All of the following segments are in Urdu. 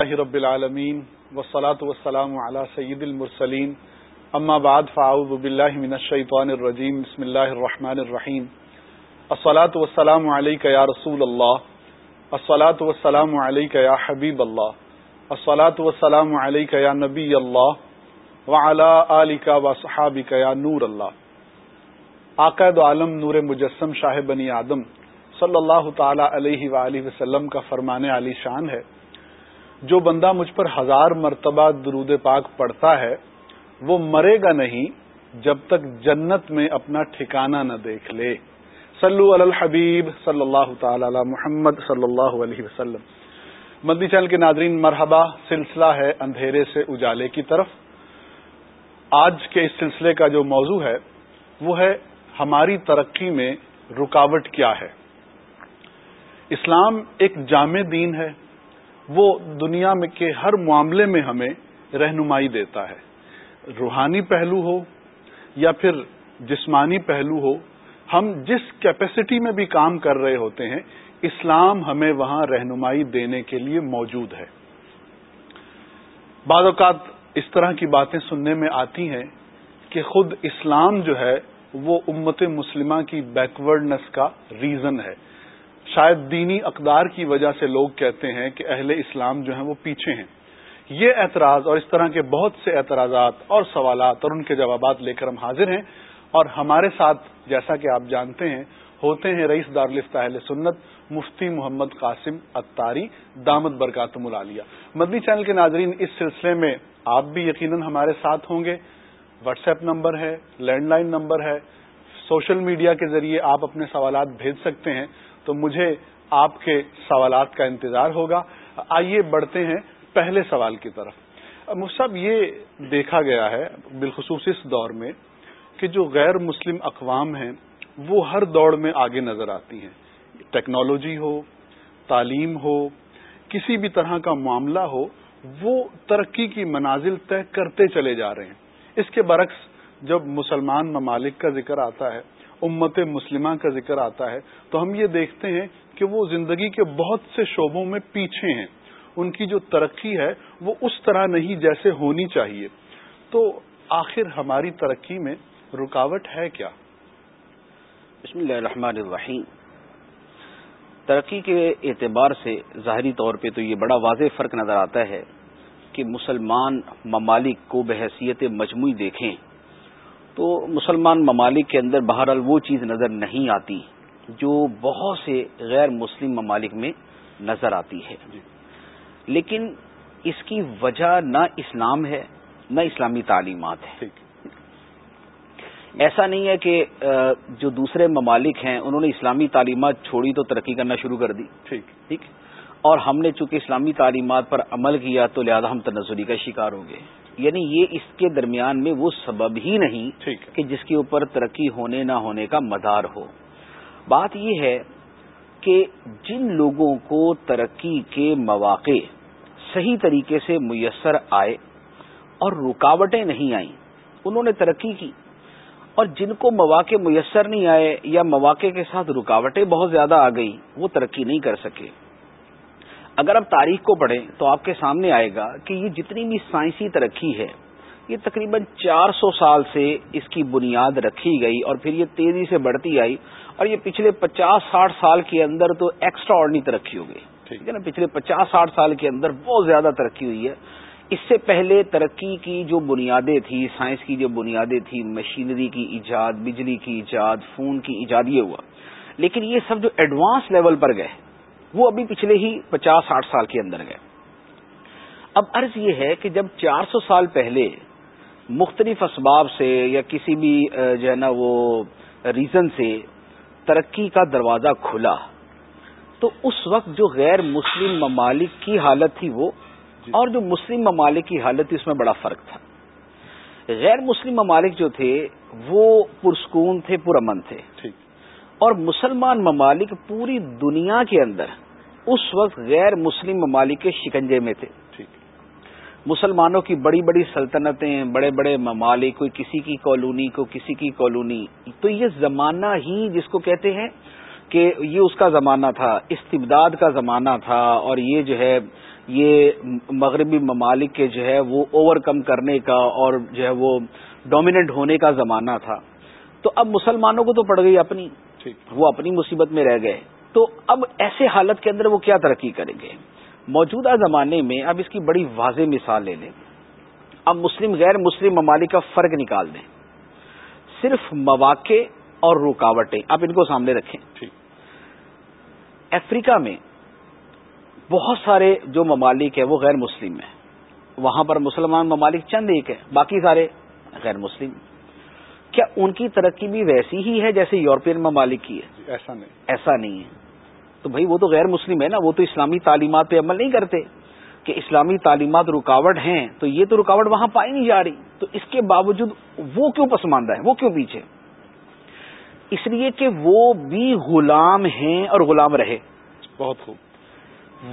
اللہ رب العالمین وسلاۃ وسلام علی سید المرسلین. اما بعد فاعوذ باللہ من الشیطان الرجیم. بسم اللہ الرحمن الرحیم. الصلاۃ والسلام علیک یا رسول اللہ. الصلاۃ والسلام علیک یا حبیب اللہ. الصلاۃ والسلام علیک یا نبی اللہ. وعلى آلک وصحابک یا نور اللہ. عقائد عالم نور مجسم شاہ بنی آدم صلی اللہ تعالی علیہ وآلہ وسلم کا فرمان علی شان ہے. جو بندہ مجھ پر ہزار مرتبہ درود پاک پڑھتا ہے، وہ مرے گا نہیں جب تک جنت میں اپنا ٹھکانہ نہ دیکھ لے۔ صلو علی الحبیب صلی اللہ تعالی علی محمد صلی اللہ علیہ وسلم۔ مدنی چینل کے ناظرین، مرحبا، سلسلہ ہے اندھیرے سے اجالے کی طرف۔ آج کے اس سلسلے کا جو موضوع ہے، وہ ہے ہماری ترقی میں رکاوٹ کیا ہے۔ اسلام ایک جامع دین ہے۔ وہ دنیا میں کے ہر معاملے میں ہمیں رہنمائی دیتا ہے۔ روحانی پہلو ہو یا پھر جسمانی پہلو ہو، ہم جس کیپیسٹی میں بھی کام کر رہے ہوتے ہیں، اسلام ہمیں وہاں رہنمائی دینے کے لیے موجود ہے۔ بعض اوقات اس طرح کی باتیں سننے میں آتی ہیں کہ خود اسلام جو ہے، وہ امت مسلمہ کی بیکورڈنس کا ریزن ہے۔ شاید دینی اقدار کی وجہ سے لوگ کہتے ہیں کہ اہل اسلام جو ہیں وہ پیچھے ہیں۔ یہ اعتراض اور اس طرح کے بہت سے اعتراضات اور سوالات اور ان کے جوابات لے کر ہم حاضر ہیں اور ہمارے ساتھ جیسا کہ آپ جانتے ہیں، ہوتے ہیں رئیس دارالفت اہل سنت مفتی محمد قاسم اتاری دامت برکاتم العالیہ۔ مدنی چینل کے ناظرین، اس سلسلے میں آپ بھی یقیناً ہمارے ساتھ ہوں گے۔ واٹس ایپ نمبر ہے، لینڈ لائن نمبر ہے۔ سوشل میڈیا کے ذریعے آپ اپنے سوالات بھیج سکتے ہیں۔ تو مجھے آپ کے سوالات کا انتظار ہوگا۔ آئیے بڑھتے ہیں پہلے سوال کی طرف۔ مصحب یہ دیکھا گیا ہے بالخصوص اس دور میں کہ جو غیر مسلم اقوام ہیں، وہ ہر دوڑ میں آگے نظر آتی ہیں۔ ٹیکنالوجی ہو، تعلیم ہو، کسی بھی طرح کا معاملہ ہو، وہ ترقی کی منازل طے کرتے چلے جا رہے ہیں۔ اس کے برعکس، جب مسلمان ممالک کا ذکر آتا ہے امت مسلمہ کا ذکر آتا ہے، تو ہم یہ دیکھتے ہیں کہ وہ زندگی کے بہت سے شعبوں میں پیچھے ہیں۔ ان کی جو ترقی ہے، وہ اس طرح نہیں جیسے ہونی چاہیے۔ تو آخر ہماری ترقی میں رکاوٹ ہے کیا؟ بسم اللہ الرحمن الرحیم۔ ترقی کے اعتبار سے ظاہری طور پہ تو یہ بڑا واضح فرق نظر آتا ہے کہ مسلمان ممالک کو بحثیت مجموعی دیکھیں۔ تو مسلمان ممالک کے اندر بہرحال وہ چیز نظر نہیں آتی جو بہت سے غیر مسلم ممالک میں نظر آتی ہے۔ جی۔ لیکن اس کی وجہ نہ اسلام ہے نہ اسلامی تعلیمات ہے ایسا نہیں ہے کہ جو دوسرے ممالک ہیں انہوں نے اسلامی تعلیمات چھوڑی تو ترقی کرنا شروع کر دی۔ ٹھیک۔ اور ہم نے چونکہ اسلامی تعلیمات پر عمل کیا تو لہذا ہم تنزلی کا شکار ہو گئے یعنی یہ اس کے درمیان میں وہ سبب ہی نہیں کہ جس کے اوپر ترقی ہونے نہ ہونے کا مدار ہو۔ بات یہ ہے کہ جن لوگوں کو ترقی کے مواقع صحیح طریقے سے میسر آئے اور رکاوٹیں نہیں آئیں انہوں نے ترقی کی۔ اور جن کو مواقع میسر نہیں آئے یا مواقع کے ساتھ رکاوٹیں بہت زیادہ آ گئی وہ ترقی نہیں کر سکے۔ اگر آپ تاریخ کو پڑھیں تو آپ کے سامنے آئے گا کہ یہ جتنی بھی سائنسی ترقی ہے یہ تقریباً چار سو سال سے اس کی بنیاد رکھی گئی اور پھر یہ تیزی سے بڑھتی آئی اور یہ پچھلے پچاس ساٹھ سال کے اندر تو ایکسٹرا آرڈنی ترقی ہو گئی۔ ٹھیک۔ ہے نا؟ پچھلے پچاس ساٹھ سال کے اندر بہت زیادہ ترقی ہوئی ہے۔ اس سے پہلے ترقی کی جو بنیادیں تھیں سائنس کی جو بنیادیں تھیں مشینری کی ایجاد بجلی کی ایجاد فون کی ایجاد یہ ہوا۔ لیکن یہ سب جو ایڈوانس لیول پر گئے وہ ابھی پچھلے ہی پچاس ساٹھ سال کے اندر گئے۔ اب عرض یہ ہے کہ جب چار سو سال پہلے مختلف اسباب سے یا کسی بھی جو ہے نا وہ ریزن سے ترقی کا دروازہ کھلا تو اس وقت جو غیر مسلم ممالک کی حالت تھی وہ جی۔ اور جو مسلم ممالک کی حالت تھی اس میں بڑا فرق تھا۔ غیر مسلم ممالک جو تھے وہ پرسکون تھے پرامن تھے۔ اور مسلمان ممالک پوری دنیا کے اندر اس وقت غیر مسلم ممالک کے شکنجے میں تھے۔ مسلمانوں کی بڑی بڑی سلطنتیں بڑے بڑے ممالک کوئی کسی کی کالونی کو کسی کی کالونی۔ تو یہ زمانہ ہی جس کو کہتے ہیں کہ یہ اس کا زمانہ تھا استبداد کا زمانہ تھا اور یہ جو ہے یہ مغربی ممالک کے جو ہے وہ اوور کم کرنے کا اور جو ہے وہ ڈومیننٹ ہونے کا زمانہ تھا۔ تو اب مسلمانوں کو تو پڑ گئی اپنی۔ وہ اپنی مصیبت میں رہ گئے۔ تو اب ایسے حالت کے اندر وہ کیا ترقی کریں گے؟ موجودہ زمانے میں اب اس کی بڑی واضح مثال لے لیں۔ اب مسلم غیر مسلم ممالک کا فرق نکال دیں۔ صرف مواقع اور رکاوٹیں۔ آپ ان کو سامنے رکھیں۔ افریقہ میں بہت سارے جو ممالک ہیں وہ غیر مسلم ہیں۔ وہاں پر مسلمان ممالک چند ایک ہے باقی سارے غیر مسلم۔ کیا ان کی ترقی بھی ویسی ہی ہے جیسے یورپین ممالک کی ہے؟ ایسا نہیں۔ ایسا نہیں ہے۔ تو بھائی وہ تو غیر مسلم ہے نا وہ تو اسلامی تعلیمات پہ عمل نہیں کرتے۔ کہ اسلامی تعلیمات رکاوٹ ہیں تو یہ تو رکاوٹ وہاں پائی نہیں جا رہی۔ تو اس کے باوجود وہ کیوں پسماندہ ہے؟ وہ کیوں پیچھے اس لیے کہ وہ بھی غلام ہیں اور غلام رہے۔ بہت خوب۔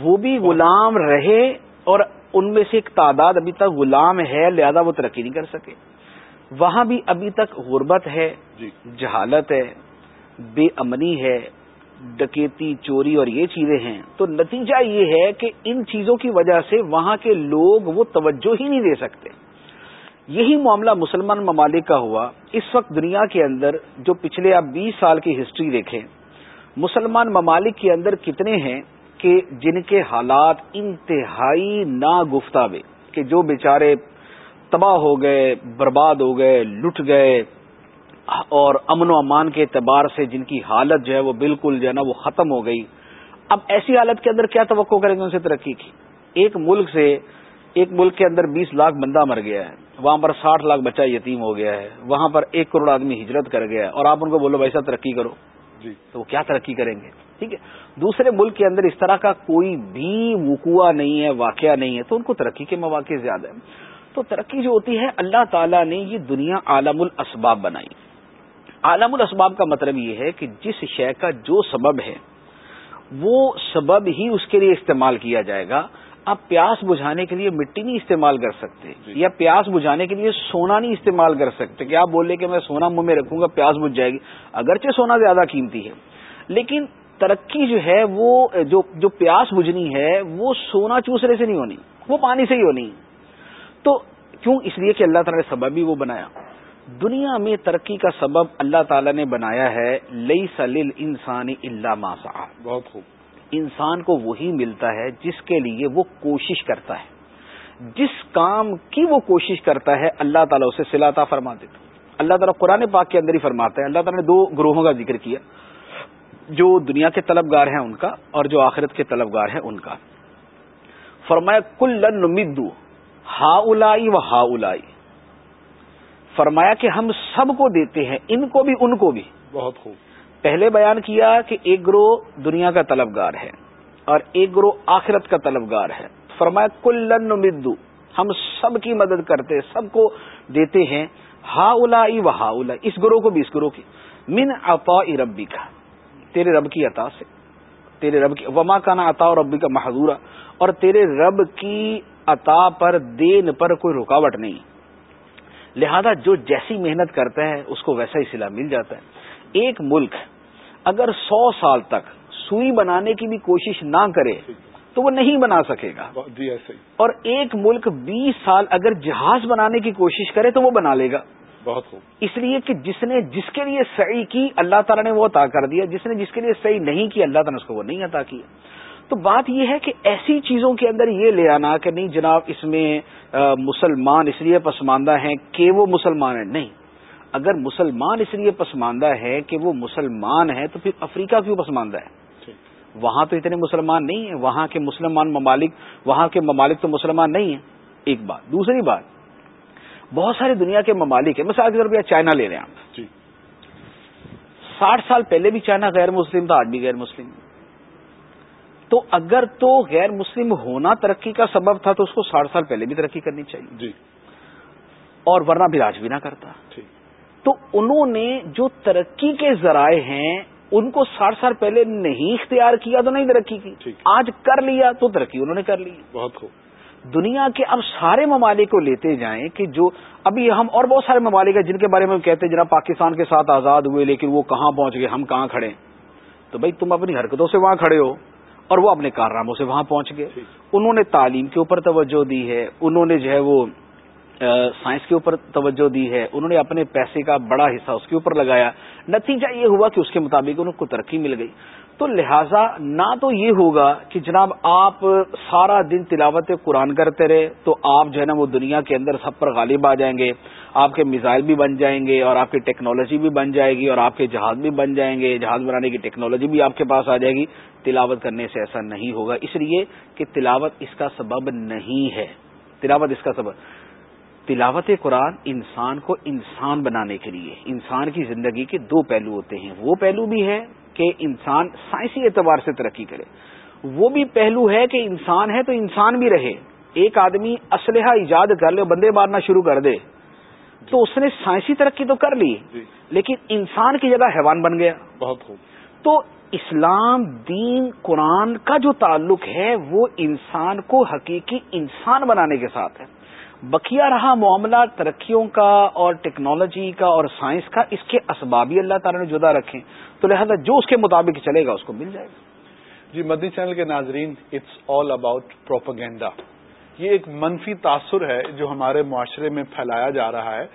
وہ بھی غلام رہے اور ان میں سے ایک تعداد ابھی تک غلام ہے لہذا وہ ترقی نہیں کر سکے۔ وہاں بھی ابھی تک غربت ہے جی۔ جہالت ہے بے امنی ہے ڈکیتی، چوری اور یہ چیزیں ہیں۔ تو نتیجہ یہ ہے کہ ان چیزوں کی وجہ سے وہاں کے لوگ وہ توجہ ہی نہیں دے سکتے۔ یہی معاملہ مسلمان ممالک کا ہوا۔ اس وقت دنیا کے اندر جو پچھلے آپ بیس سال کی ہسٹری دیکھیں، مسلمان ممالک کے اندر کتنے ہیں کہ جن کے حالات انتہائی ناگفتابے، کہ جو بیچارے تباہ ہو گئے، برباد ہو گئے، لٹ گئے اور امن و امان کے اعتبار سے جن کی حالت جو ہے وہ بالکل جو ہے نا وہ ختم ہو گئی۔ اب ایسی حالت کے اندر کیا توقع کریں گے ان سے ترقی کی؟ ایک ملک سے ایک ملک کے اندر بیس لاکھ بندہ مر گیا ہے وہاں پر ساٹھ لاکھ بچہ یتیم ہو گیا ہے وہاں پر ایک کروڑ آدمی ہجرت کر گیا ہے اور آپ ان کو بولو بھائی صاحب ترقی کرو۔ جی۔ تو وہ کیا ترقی کریں گے؟ ٹھیک ہے۔ دوسرے ملک کے اندر اس طرح کا کوئی بھی وقوع نہیں ہے واقعہ نہیں ہے تو ان کو ترقی کے مواقع زیادہ ہیں۔ تو ترقی جو ہوتی ہے اللہ تعالیٰ نے یہ دنیا عالم الاسباب بنائی۔ عالم الاسباب کا مطلب یہ ہے کہ جس شے کا جو سبب ہے وہ سبب ہی اس کے لیے استعمال کیا جائے گا۔ آپ پیاس بجھانے کے لیے مٹی نہیں استعمال کر سکتے جی۔ یا پیاس بجھانے کے لیے سونا نہیں استعمال کر سکتے کہ آپ بولے کہ میں سونا منہ میں رکھوں گا پیاس بجھ جائے گی۔ اگرچہ سونا زیادہ قیمتی ہے لیکن ترقی جو ہے وہ جو جو پیاس بجھنی ہے وہ سونا چوسنے سے نہیں ہونی وہ پانی سے ہی ہونی۔ تو کیوں اس لیے کہ اللہ تعالی نے سبب بھی وہ بنایا؟ دنیا میں ترقی کا سبب اللہ تعالیٰ نے بنایا ہے لئی سلیل انسانی اللہ ماسا بہت خوب۔ انسان کو وہی ملتا ہے جس کے لیے وہ کوشش کرتا ہے۔ جس کام کی وہ کوشش کرتا ہے اللہ تعالیٰ اسے سلاتا فرما دیتا اللہ تعالیٰ قرآن پاک کے اندر ہی فرماتا ہے اللہ تعالیٰ نے دو گروہوں کا ذکر کیا۔ جو دنیا کے طلبگار ہیں ان کا اور جو آخرت کے طلبگار ہیں ان کا۔ فرمایا کل لن ہا الائی و ہا الائی فرمایا کہ ہم سب کو دیتے ہیں ان کو بھی ان کو بھی۔ بہت خوب۔ پہلے بیان کیا کہ ایک گروہ دنیا کا طلبگار ہے اور ایک گروہ آخرت کا طلبگار ہے۔ فرمایا کلن مدو ہم سب کی مدد کرتے سب کو دیتے ہیں۔ ہا الا و ہا الا اس گروہ کو بھی اس گروہ کی۔ من عطا ربی کا تیرے رب کی عطا سے۔ تیرے رب کی وما کا نا عطا ربی کا محدورہ اور تیرے رب کی عطا پر دین پر کوئی رکاوٹ نہیں۔ لہذا جو جیسی محنت کرتا ہے اس کو ویسا ہی سلا مل جاتا ہے۔ ایک ملک اگر سو سال تک سوئی بنانے کی بھی کوشش نہ کرے تو وہ نہیں بنا سکے گا۔ جی ایسے اور ایک ملک بیس سال اگر جہاز بنانے کی کوشش کرے تو وہ بنا لے گا۔ بہت خوب۔ اس لیے کہ جس نے جس کے لیے صحیح کی اللہ تعالیٰ نے وہ عطا کر دیا۔ جس نے جس کے لیے صحیح نہیں کی اللہ تعالیٰ نے اس کو وہ نہیں عطا کیا۔ تو بات یہ ہے کہ ایسی چیزوں کے اندر یہ لے آنا کہ نہیں جناب اس میں مسلمان اس لیے پسماندہ ہیں کہ وہ مسلمان ہیں۔ نہیں۔ اگر مسلمان اس لیے پسماندہ ہے کہ وہ مسلمان ہے تو پھر افریقہ کیوں پسماندہ ہے؟ وہاں تو اتنے مسلمان نہیں ہیں۔ وہاں کے مسلمان ممالک وہاں کے ممالک تو مسلمان نہیں ہیں۔ ایک بات۔ دوسری بات بہت ساری دنیا کے ممالک ہیں۔ مثال کے طور پہ چائنا لے رہے ہیں آپ۔ جی۔ ساٹھ سال پہلے بھی چائنا غیر مسلم تھا آج بھی غیر مسلم۔ تو اگر تو غیر مسلم ہونا ترقی کا سبب تھا تو اس کو ساٹھ سال پہلے بھی ترقی کرنی چاہیے۔ جی۔ اور ورنہ بھی راج بھی نہ کرتا۔ تو انہوں نے جو ترقی کے ذرائع ہیں ان کو ساٹھ سال پہلے نہیں اختیار کیا تو نہیں ترقی کی۔ آج کر لیا تو ترقی انہوں نے کر لی۔ بہت خوب۔ دنیا کے اب سارے ممالک کو لیتے جائیں کہ جو ابھی ہم اور بہت سارے ممالک ہیں جن کے بارے میں کہتے ہیں جناب پاکستان کے ساتھ آزاد ہوئے لیکن وہ کہاں پہنچ گئے ہم کہاں کھڑے تو بھائی تم اپنی حرکتوں سے وہاں کھڑے ہو۔ اور وہ اپنے کارناموں سے وہاں پہنچ گئے۔ انہوں نے تعلیم کے اوپر توجہ دی ہے انہوں نے جو ہے وہ سائنس کے اوپر توجہ دی ہے انہوں نے اپنے پیسے کا بڑا حصہ اس کے اوپر لگایا۔ نتیجہ یہ ہوا کہ اس کے مطابق ان کو ترقی مل گئی۔ تو لہٰذا نہ تو یہ ہوگا کہ جناب آپ سارا دن تلاوت قرآن کرتے رہے تو آپ جو ہے نا وہ دنیا کے اندر سب پر غالب آ جائیں گے، آپ کے میزائل بھی بن جائیں گے اور آپ کی ٹیکنالوجی بھی بن جائے گی اور آپ کے جہاز بھی بن جائیں گے، جہاز بنانے کی ٹیکنالوجی بھی آپ کے پاس آ جائے گی، تلاوت کرنے سے ایسا نہیں ہوگا۔ اس لیے کہ تلاوت اس کا سبب نہیں ہے۔ تلاوت اس کا سبب۔ تلاوت قرآن انسان کو انسان بنانے کے لیے، انسان کی زندگی کے دو پہلو ہوتے ہیں۔ وہ پہلو بھی ہے کہ انسان سائنسی اعتبار سے ترقی کرے۔ وہ بھی پہلو ہے کہ انسان ہے تو انسان بھی رہے۔ ایک آدمی اسلحہ ایجاد کر لے بندے مارنا شروع کر دے۔ تو اس نے سائنسی ترقی تو کر لی جی۔ لیکن انسان کی جگہ حیوان بن گیا۔ بہت خوب۔ تو اسلام دین قرآن کا جو تعلق ہے وہ انسان کو حقیقی انسان بنانے کے ساتھ ہے۔ بکیا رہا معاملہ ترقیوں کا اور ٹیکنالوجی کا اور سائنس کا، اس کے اسبابی اللہ تعالی نے جدا رکھے تو لہذا جو اس کے مطابق چلے گا، اس کو مل جائے گا۔ جی مدی چینل کے ناظرین اٹس آل اباؤٹ پروپگینڈا یہ ایک منفی تاثر ہے جو ہمارے معاشرے میں پھیلایا جا رہا ہے۔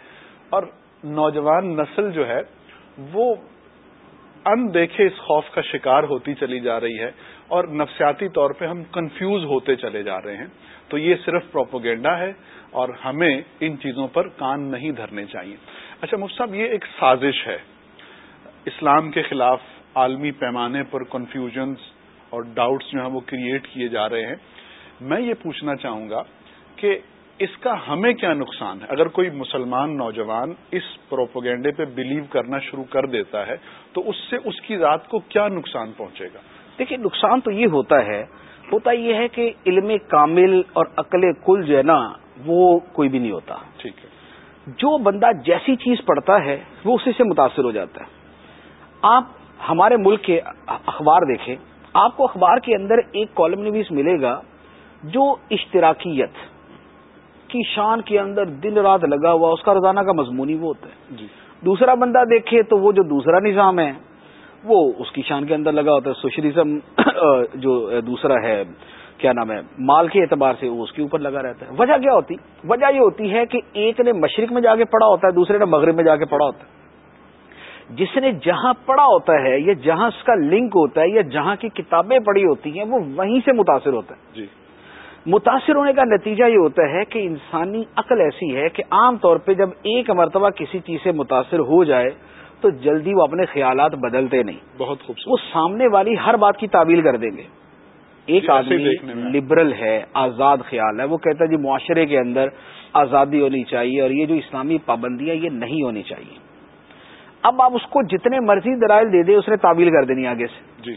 اور نوجوان نسل جو ہے، وہ ان دیکھے اس خوف کا شکار ہوتی چلی جا رہی ہے۔ اور نفسیاتی طور پہ ہم کنفیوز ہوتے چلے جا رہے ہیں۔ تو یہ صرف پروپوگینڈا ہے۔ اور ہمیں ان چیزوں پر کان نہیں دھرنے چاہیے۔ اچھا مفت صاحب، یہ ایک سازش ہے۔ اسلام کے خلاف عالمی پیمانے پر کنفیوژنس اور ڈاؤٹس جو ہیں وہ کریٹ کیے جا رہے ہیں۔ میں یہ پوچھنا چاہوں گا کہ اس کا ہمیں کیا نقصان ہے؟ اگر کوئی مسلمان نوجوان اس پروپوگینڈے پہ بلیو کرنا شروع کر دیتا ہے، تو اس سے اس کی ذات کو کیا نقصان پہنچے گا؟ دیکھیے، نقصان تو یہ ہوتا ہے، ہوتا یہ ہے کہ علم کامل اور عقل کل جو ہے نا وہ کوئی بھی نہیں ہوتا۔ ٹھیک ہے۔ جو بندہ جیسی چیز پڑھتا ہے وہ اسی سے متاثر ہو جاتا ہے۔ آپ ہمارے ملک کے اخبار دیکھیں آپ کو اخبار کے اندر ایک کالم نویس ملے گا جو اشتراکیت کی شان کے اندر دن رات لگا ہوا اس کا روزانہ کا مضمون ہی وہ ہوتا ہے۔ جی۔ دوسرا بندہ دیکھے تو وہ جو دوسرا نظام ہے وہ اس کی شان کے اندر لگا ہوتا ہے۔ سوشلزم جو دوسرا ہے کیا نام ہے مال کے اعتبار سے وہ اس کے اوپر لگا رہتا ہے۔ وجہ کیا ہوتی؟ وجہ یہ ہوتی ہے کہ ایک نے مشرق میں جا کے پڑھا ہوتا ہے دوسرے نے مغرب میں جا کے پڑھا ہوتا ہے۔ جس نے جہاں پڑھا ہوتا ہے یا جہاں اس کا لنک ہوتا ہے یا جہاں کی کتابیں پڑھی ہوتی ہیں وہ وہیں سے متاثر ہوتا ہے۔ جی۔ متاثر ہونے کا نتیجہ یہ ہوتا ہے کہ انسانی عقل ایسی ہے کہ عام طور پہ جب ایک مرتبہ کسی چیز سے متاثر ہو جائے تو جلدی وہ اپنے خیالات بدلتے نہیں۔ بہت خوب وہ سامنے والی ہر بات کی تعویل کر دیں گے۔ ایک آدمی لبرل ہے آزاد خیال ہے وہ کہتا ہے جی معاشرے کے اندر آزادی ہونی چاہیے اور یہ جو اسلامی پابندیاں یہ نہیں ہونی چاہیے۔ اب آپ اس کو جتنے مرضی درائل دے دیں اس نے تعویل کر دینی آگے سے۔ جی۔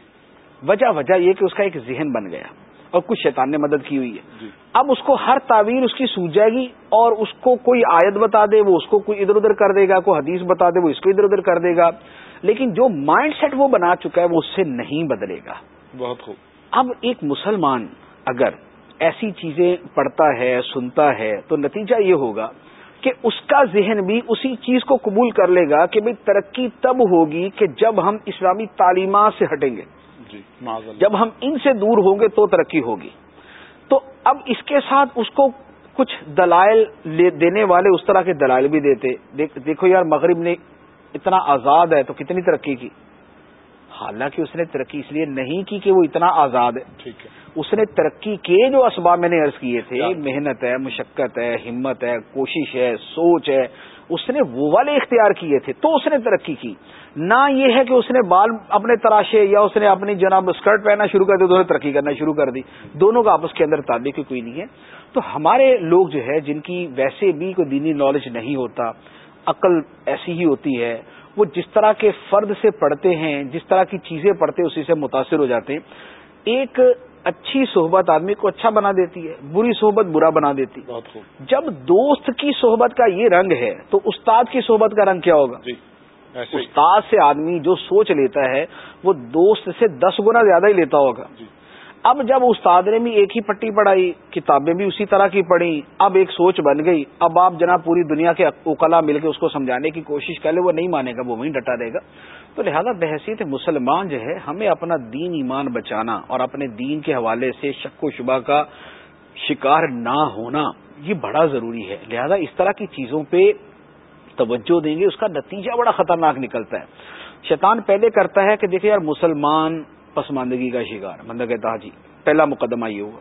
وجہ وجہ یہ کہ اس کا ایک ذہن بن گیا اور کچھ شیطان نے مدد کی ہوئی ہے۔ جی۔ اب اس کو ہر تعویر اس کی سوچ جائے گی اور اس کو کوئی آیت بتا دے وہ اس کو کوئی ادھر ادھر کر دے گا کوئی حدیث بتا دے وہ اس کو ادھر ادھر کر دے گا۔ لیکن جو مائنڈ سیٹ وہ بنا چکا ہے وہ اس سے نہیں بدلے گا۔ بہت خوب۔ اب ایک مسلمان اگر ایسی چیزیں پڑھتا ہے سنتا ہے تو نتیجہ یہ ہوگا کہ اس کا ذہن بھی اسی چیز کو قبول کر لے گا کہ بھائی ترقی تب ہوگی کہ جب ہم اسلامی تعلیمات سے ہٹیں گے۔ جی جب ہم ان سے دور ہوں گے تو ترقی ہوگی۔ تو اب اس کے ساتھ اس کو کچھ دلائل دینے والے اس طرح کے دلائل بھی دیتے۔ دیکھو یار مغرب نے اتنا آزاد ہے تو کتنی ترقی کی۔ حالانکہ اس نے ترقی اس لیے نہیں کی کہ وہ اتنا آزاد ہے۔ ٹھیک ہے۔ اس نے ترقی کے جو اسباب میں نے عرض کیے تھے محنت ہے مشقت ہے ہمت ہے کوشش ہے سوچ ہے اس نے وہ والے اختیار کیے تھے تو اس نے ترقی کی۔ نہ یہ ہے کہ اس نے بال اپنے تراشے یا اس نے اپنی جناب اسکرٹ پہننا شروع کر دی تو ترقی کرنا شروع کر دی۔ دونوں کا آپس کے اندر تعلق کوئی نہیں ہے۔ تو ہمارے لوگ جو ہے جن کی ویسے بھی کوئی دینی نالج نہیں ہوتا عقل ایسی ہی ہوتی ہے وہ جس طرح کے فرد سے پڑھتے ہیں جس طرح کی چیزیں پڑھتے اسی سے متاثر ہو جاتے ہیں۔ ایک اچھی صحبت آدمی کو اچھا بنا دیتی ہے بری صحبت برا بنا دیتی جب دوست کی صحبت کا یہ رنگ ہے تو استاد کی صحبت کا رنگ کیا ہوگا؟ جی استاد سے آدمی جو سوچ لیتا ہے وہ دوست سے دس گنا زیادہ ہی لیتا ہوگا۔ جی۔ اب جب استاد نے بھی ایک ہی پٹی پڑھائی، کتابیں بھی اسی طرح کی پڑھی اب ایک سوچ بن گئی، اب آپ جناب پوری دنیا کے اوکلا مل کے اس کو سمجھانے کی کوشش کر لے وہ نہیں مانے گا، وہ وہیں ڈٹا دے گا۔ تو لہذا بحثیت مسلمان جو ہے، ہمیں اپنا دین ایمان بچانا اور اپنے دین کے حوالے سے شک و شبہ کا شکار نہ ہونا، یہ بڑا ضروری ہے۔ لہذا اس طرح کی چیزوں پہ توجہ دیں گے، اس کا نتیجہ بڑا خطرناک نکلتا ہے۔ شیطان پہلے کرتا ہے کہ دیکھیں یار، مسلمان پسماندگی کا شکار بندہ کہتا جی پہلا مقدمہ یہ ہوا۔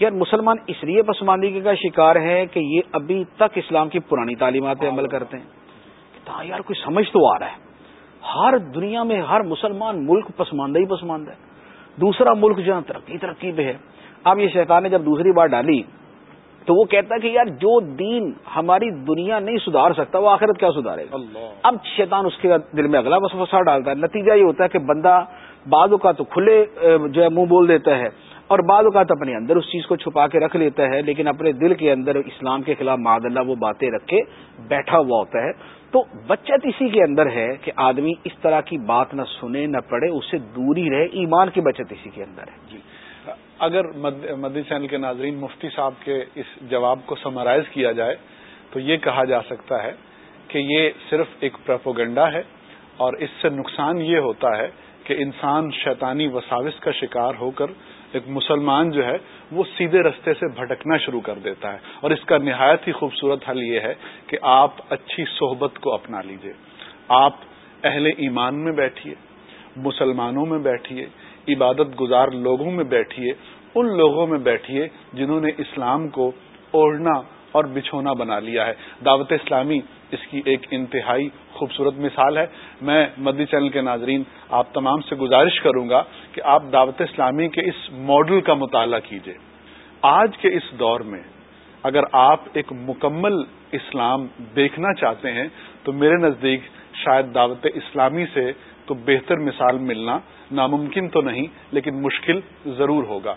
یار مسلمان اس لیے پسماندگی کا شکار ہے کہ یہ ابھی تک اسلام کی پرانی تعلیمات پہ عمل کرتے ہیں۔ ہاں یار کوئی سمجھ تو آ رہا ہے۔ ہر دنیا میں ہر مسلمان ملک پسماندہ ہی پسماندہ ہے۔ دوسرا ملک جہاں ترقی ترقی پہ ہے۔ اب یہ شیطان نے جب دوسری بار ڈالی تو وہ کہتا ہے کہ یار جو دین ہماری دنیا نہیں سدھار سکتا وہ آخرت کیا سدھارے گا؟ اب شیطان اس کے دل میں اگلا وسوسہ ڈالتا ہے۔ نتیجہ یہ ہوتا ہے کہ بندہ بعد اوقات تو کھلے جو ہے منہ بول دیتا ہے اور بعض اوقات اپنے اندر اس چیز کو چھپا کے رکھ لیتا ہے، لیکن اپنے دل کے اندر اسلام کے خلاف معد اللہ وہ باتیں رکھ کے بیٹھا ہوا ہوتا ہے۔ تو بچت اسی کے اندر ہے کہ آدمی اس طرح کی بات نہ سنے، نہ پڑے اس سے دوری رہے۔ ایمان کی بچت اسی کے اندر ہے۔ جی۔ اگر مدی چینل کے ناظرین مفتی صاحب کے اس جواب کو سمرائز کیا جائے، تو یہ کہا جا سکتا ہے کہ یہ صرف ایک پروپوگنڈا ہے اور اس سے نقصان یہ ہوتا ہے کہ انسان شیطانی وساوس کا شکار ہو کر ایک مسلمان جو ہے وہ سیدھے رستے سے بھٹکنا شروع کر دیتا ہے۔ اور اس کا نہایت ہی خوبصورت حل یہ ہے کہ آپ اچھی صحبت کو اپنا لیجیے۔ آپ اہل ایمان میں بیٹھیے، مسلمانوں میں بیٹھیے، عبادت گزار لوگوں میں بیٹھیے، ان لوگوں میں بیٹھیے جنہوں نے اسلام کو اوڑھنا اور بچھونا بنا لیا ہے۔ دعوت اسلامی اس کی ایک انتہائی خوبصورت مثال ہے۔ میں مدی چینل کے ناظرین آپ تمام سے گزارش کروں گا کہ آپ دعوت اسلامی کے اس ماڈل کا مطالعہ کیجیے آج کے اس دور میں اگر آپ ایک مکمل اسلام دیکھنا چاہتے ہیں، تو میرے نزدیک شاید دعوت اسلامی سے تو بہتر مثال ملنا ناممکن تو نہیں، لیکن مشکل ضرور ہوگا۔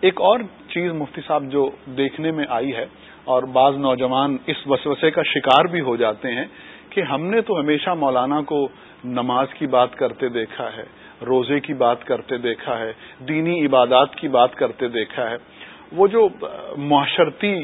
ایک اور چیز مفتی صاحب جو دیکھنے میں آئی ہے اور بعض نوجوان اس وسوسے کا شکار بھی ہو جاتے ہیں کہ ہم نے تو ہمیشہ مولانا کو نماز کی بات کرتے دیکھا ہے، روزے کی بات کرتے دیکھا ہے، دینی عبادات کی بات کرتے دیکھا ہے۔ وہ جو معاشرتی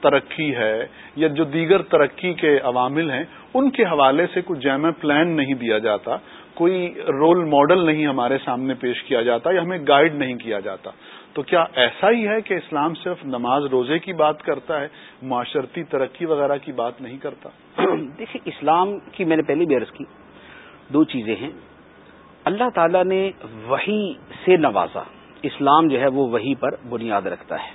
ترقی ہے یا جو دیگر ترقی کے عوامل ہیں، ان کے حوالے سے کچھ جامع پلان نہیں دیا جاتا، کوئی رول ماڈل نہیں ہمارے سامنے پیش کیا جاتا یا ہمیں گائیڈ نہیں کیا جاتا۔ تو کیا ایسا ہی ہے کہ اسلام صرف نماز روزے کی بات کرتا ہے، معاشرتی ترقی وغیرہ کی بات نہیں کرتا؟ دیکھیے، اسلام کی میں نے پہلی بھی عرض کی، دو چیزیں ہیں۔ اللہ تعالیٰ نے وہی سے نوازا۔ اسلام جو ہے وہ وہی پر بنیاد رکھتا ہے۔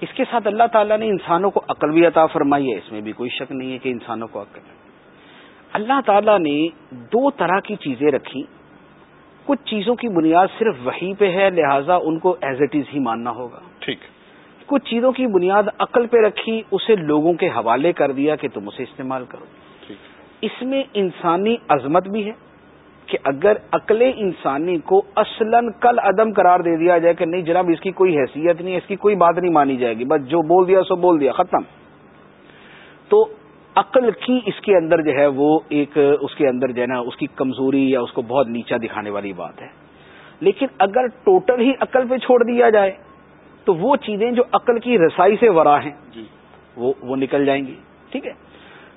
اس کے ساتھ اللہ تعالیٰ نے انسانوں کو عقل بھی عطا فرمائی ہے، اس میں بھی کوئی شک نہیں ہے کہ انسانوں کو عقل اللہ تعالیٰ نے دو طرح کی چیزیں رکھی کچھ چیزوں کی بنیاد صرف وہی پہ ہے لہذا ان کو ایز اٹ از ہی ماننا ہوگا۔ ٹھیک۔ کچھ چیزوں کی بنیاد عقل پہ رکھی اسے لوگوں کے حوالے کر دیا کہ تم اسے استعمال کرو۔ اس میں انسانی عظمت بھی ہے کہ اگر عقل انسانی کو اصلاً کل عدم قرار دے دیا جائے کہ نہیں جناب اس کی کوئی حیثیت نہیں اس کی کوئی بات نہیں مانی جائے گی بس جو بول دیا سو بول دیا ختم۔ تو عقل کی اس کے اندر جو ہے وہ ایک اس کے اندر جو ہے نا اس کی کمزوری یا اس کو بہت نیچا دکھانے والی بات ہے۔ لیکن اگر ٹوٹل ہی عقل پہ چھوڑ دیا جائے تو وہ چیزیں جو عقل کی رسائی سے ورا ہیں جی۔ وہ وہ نکل جائیں گی۔ ٹھیک ہے؟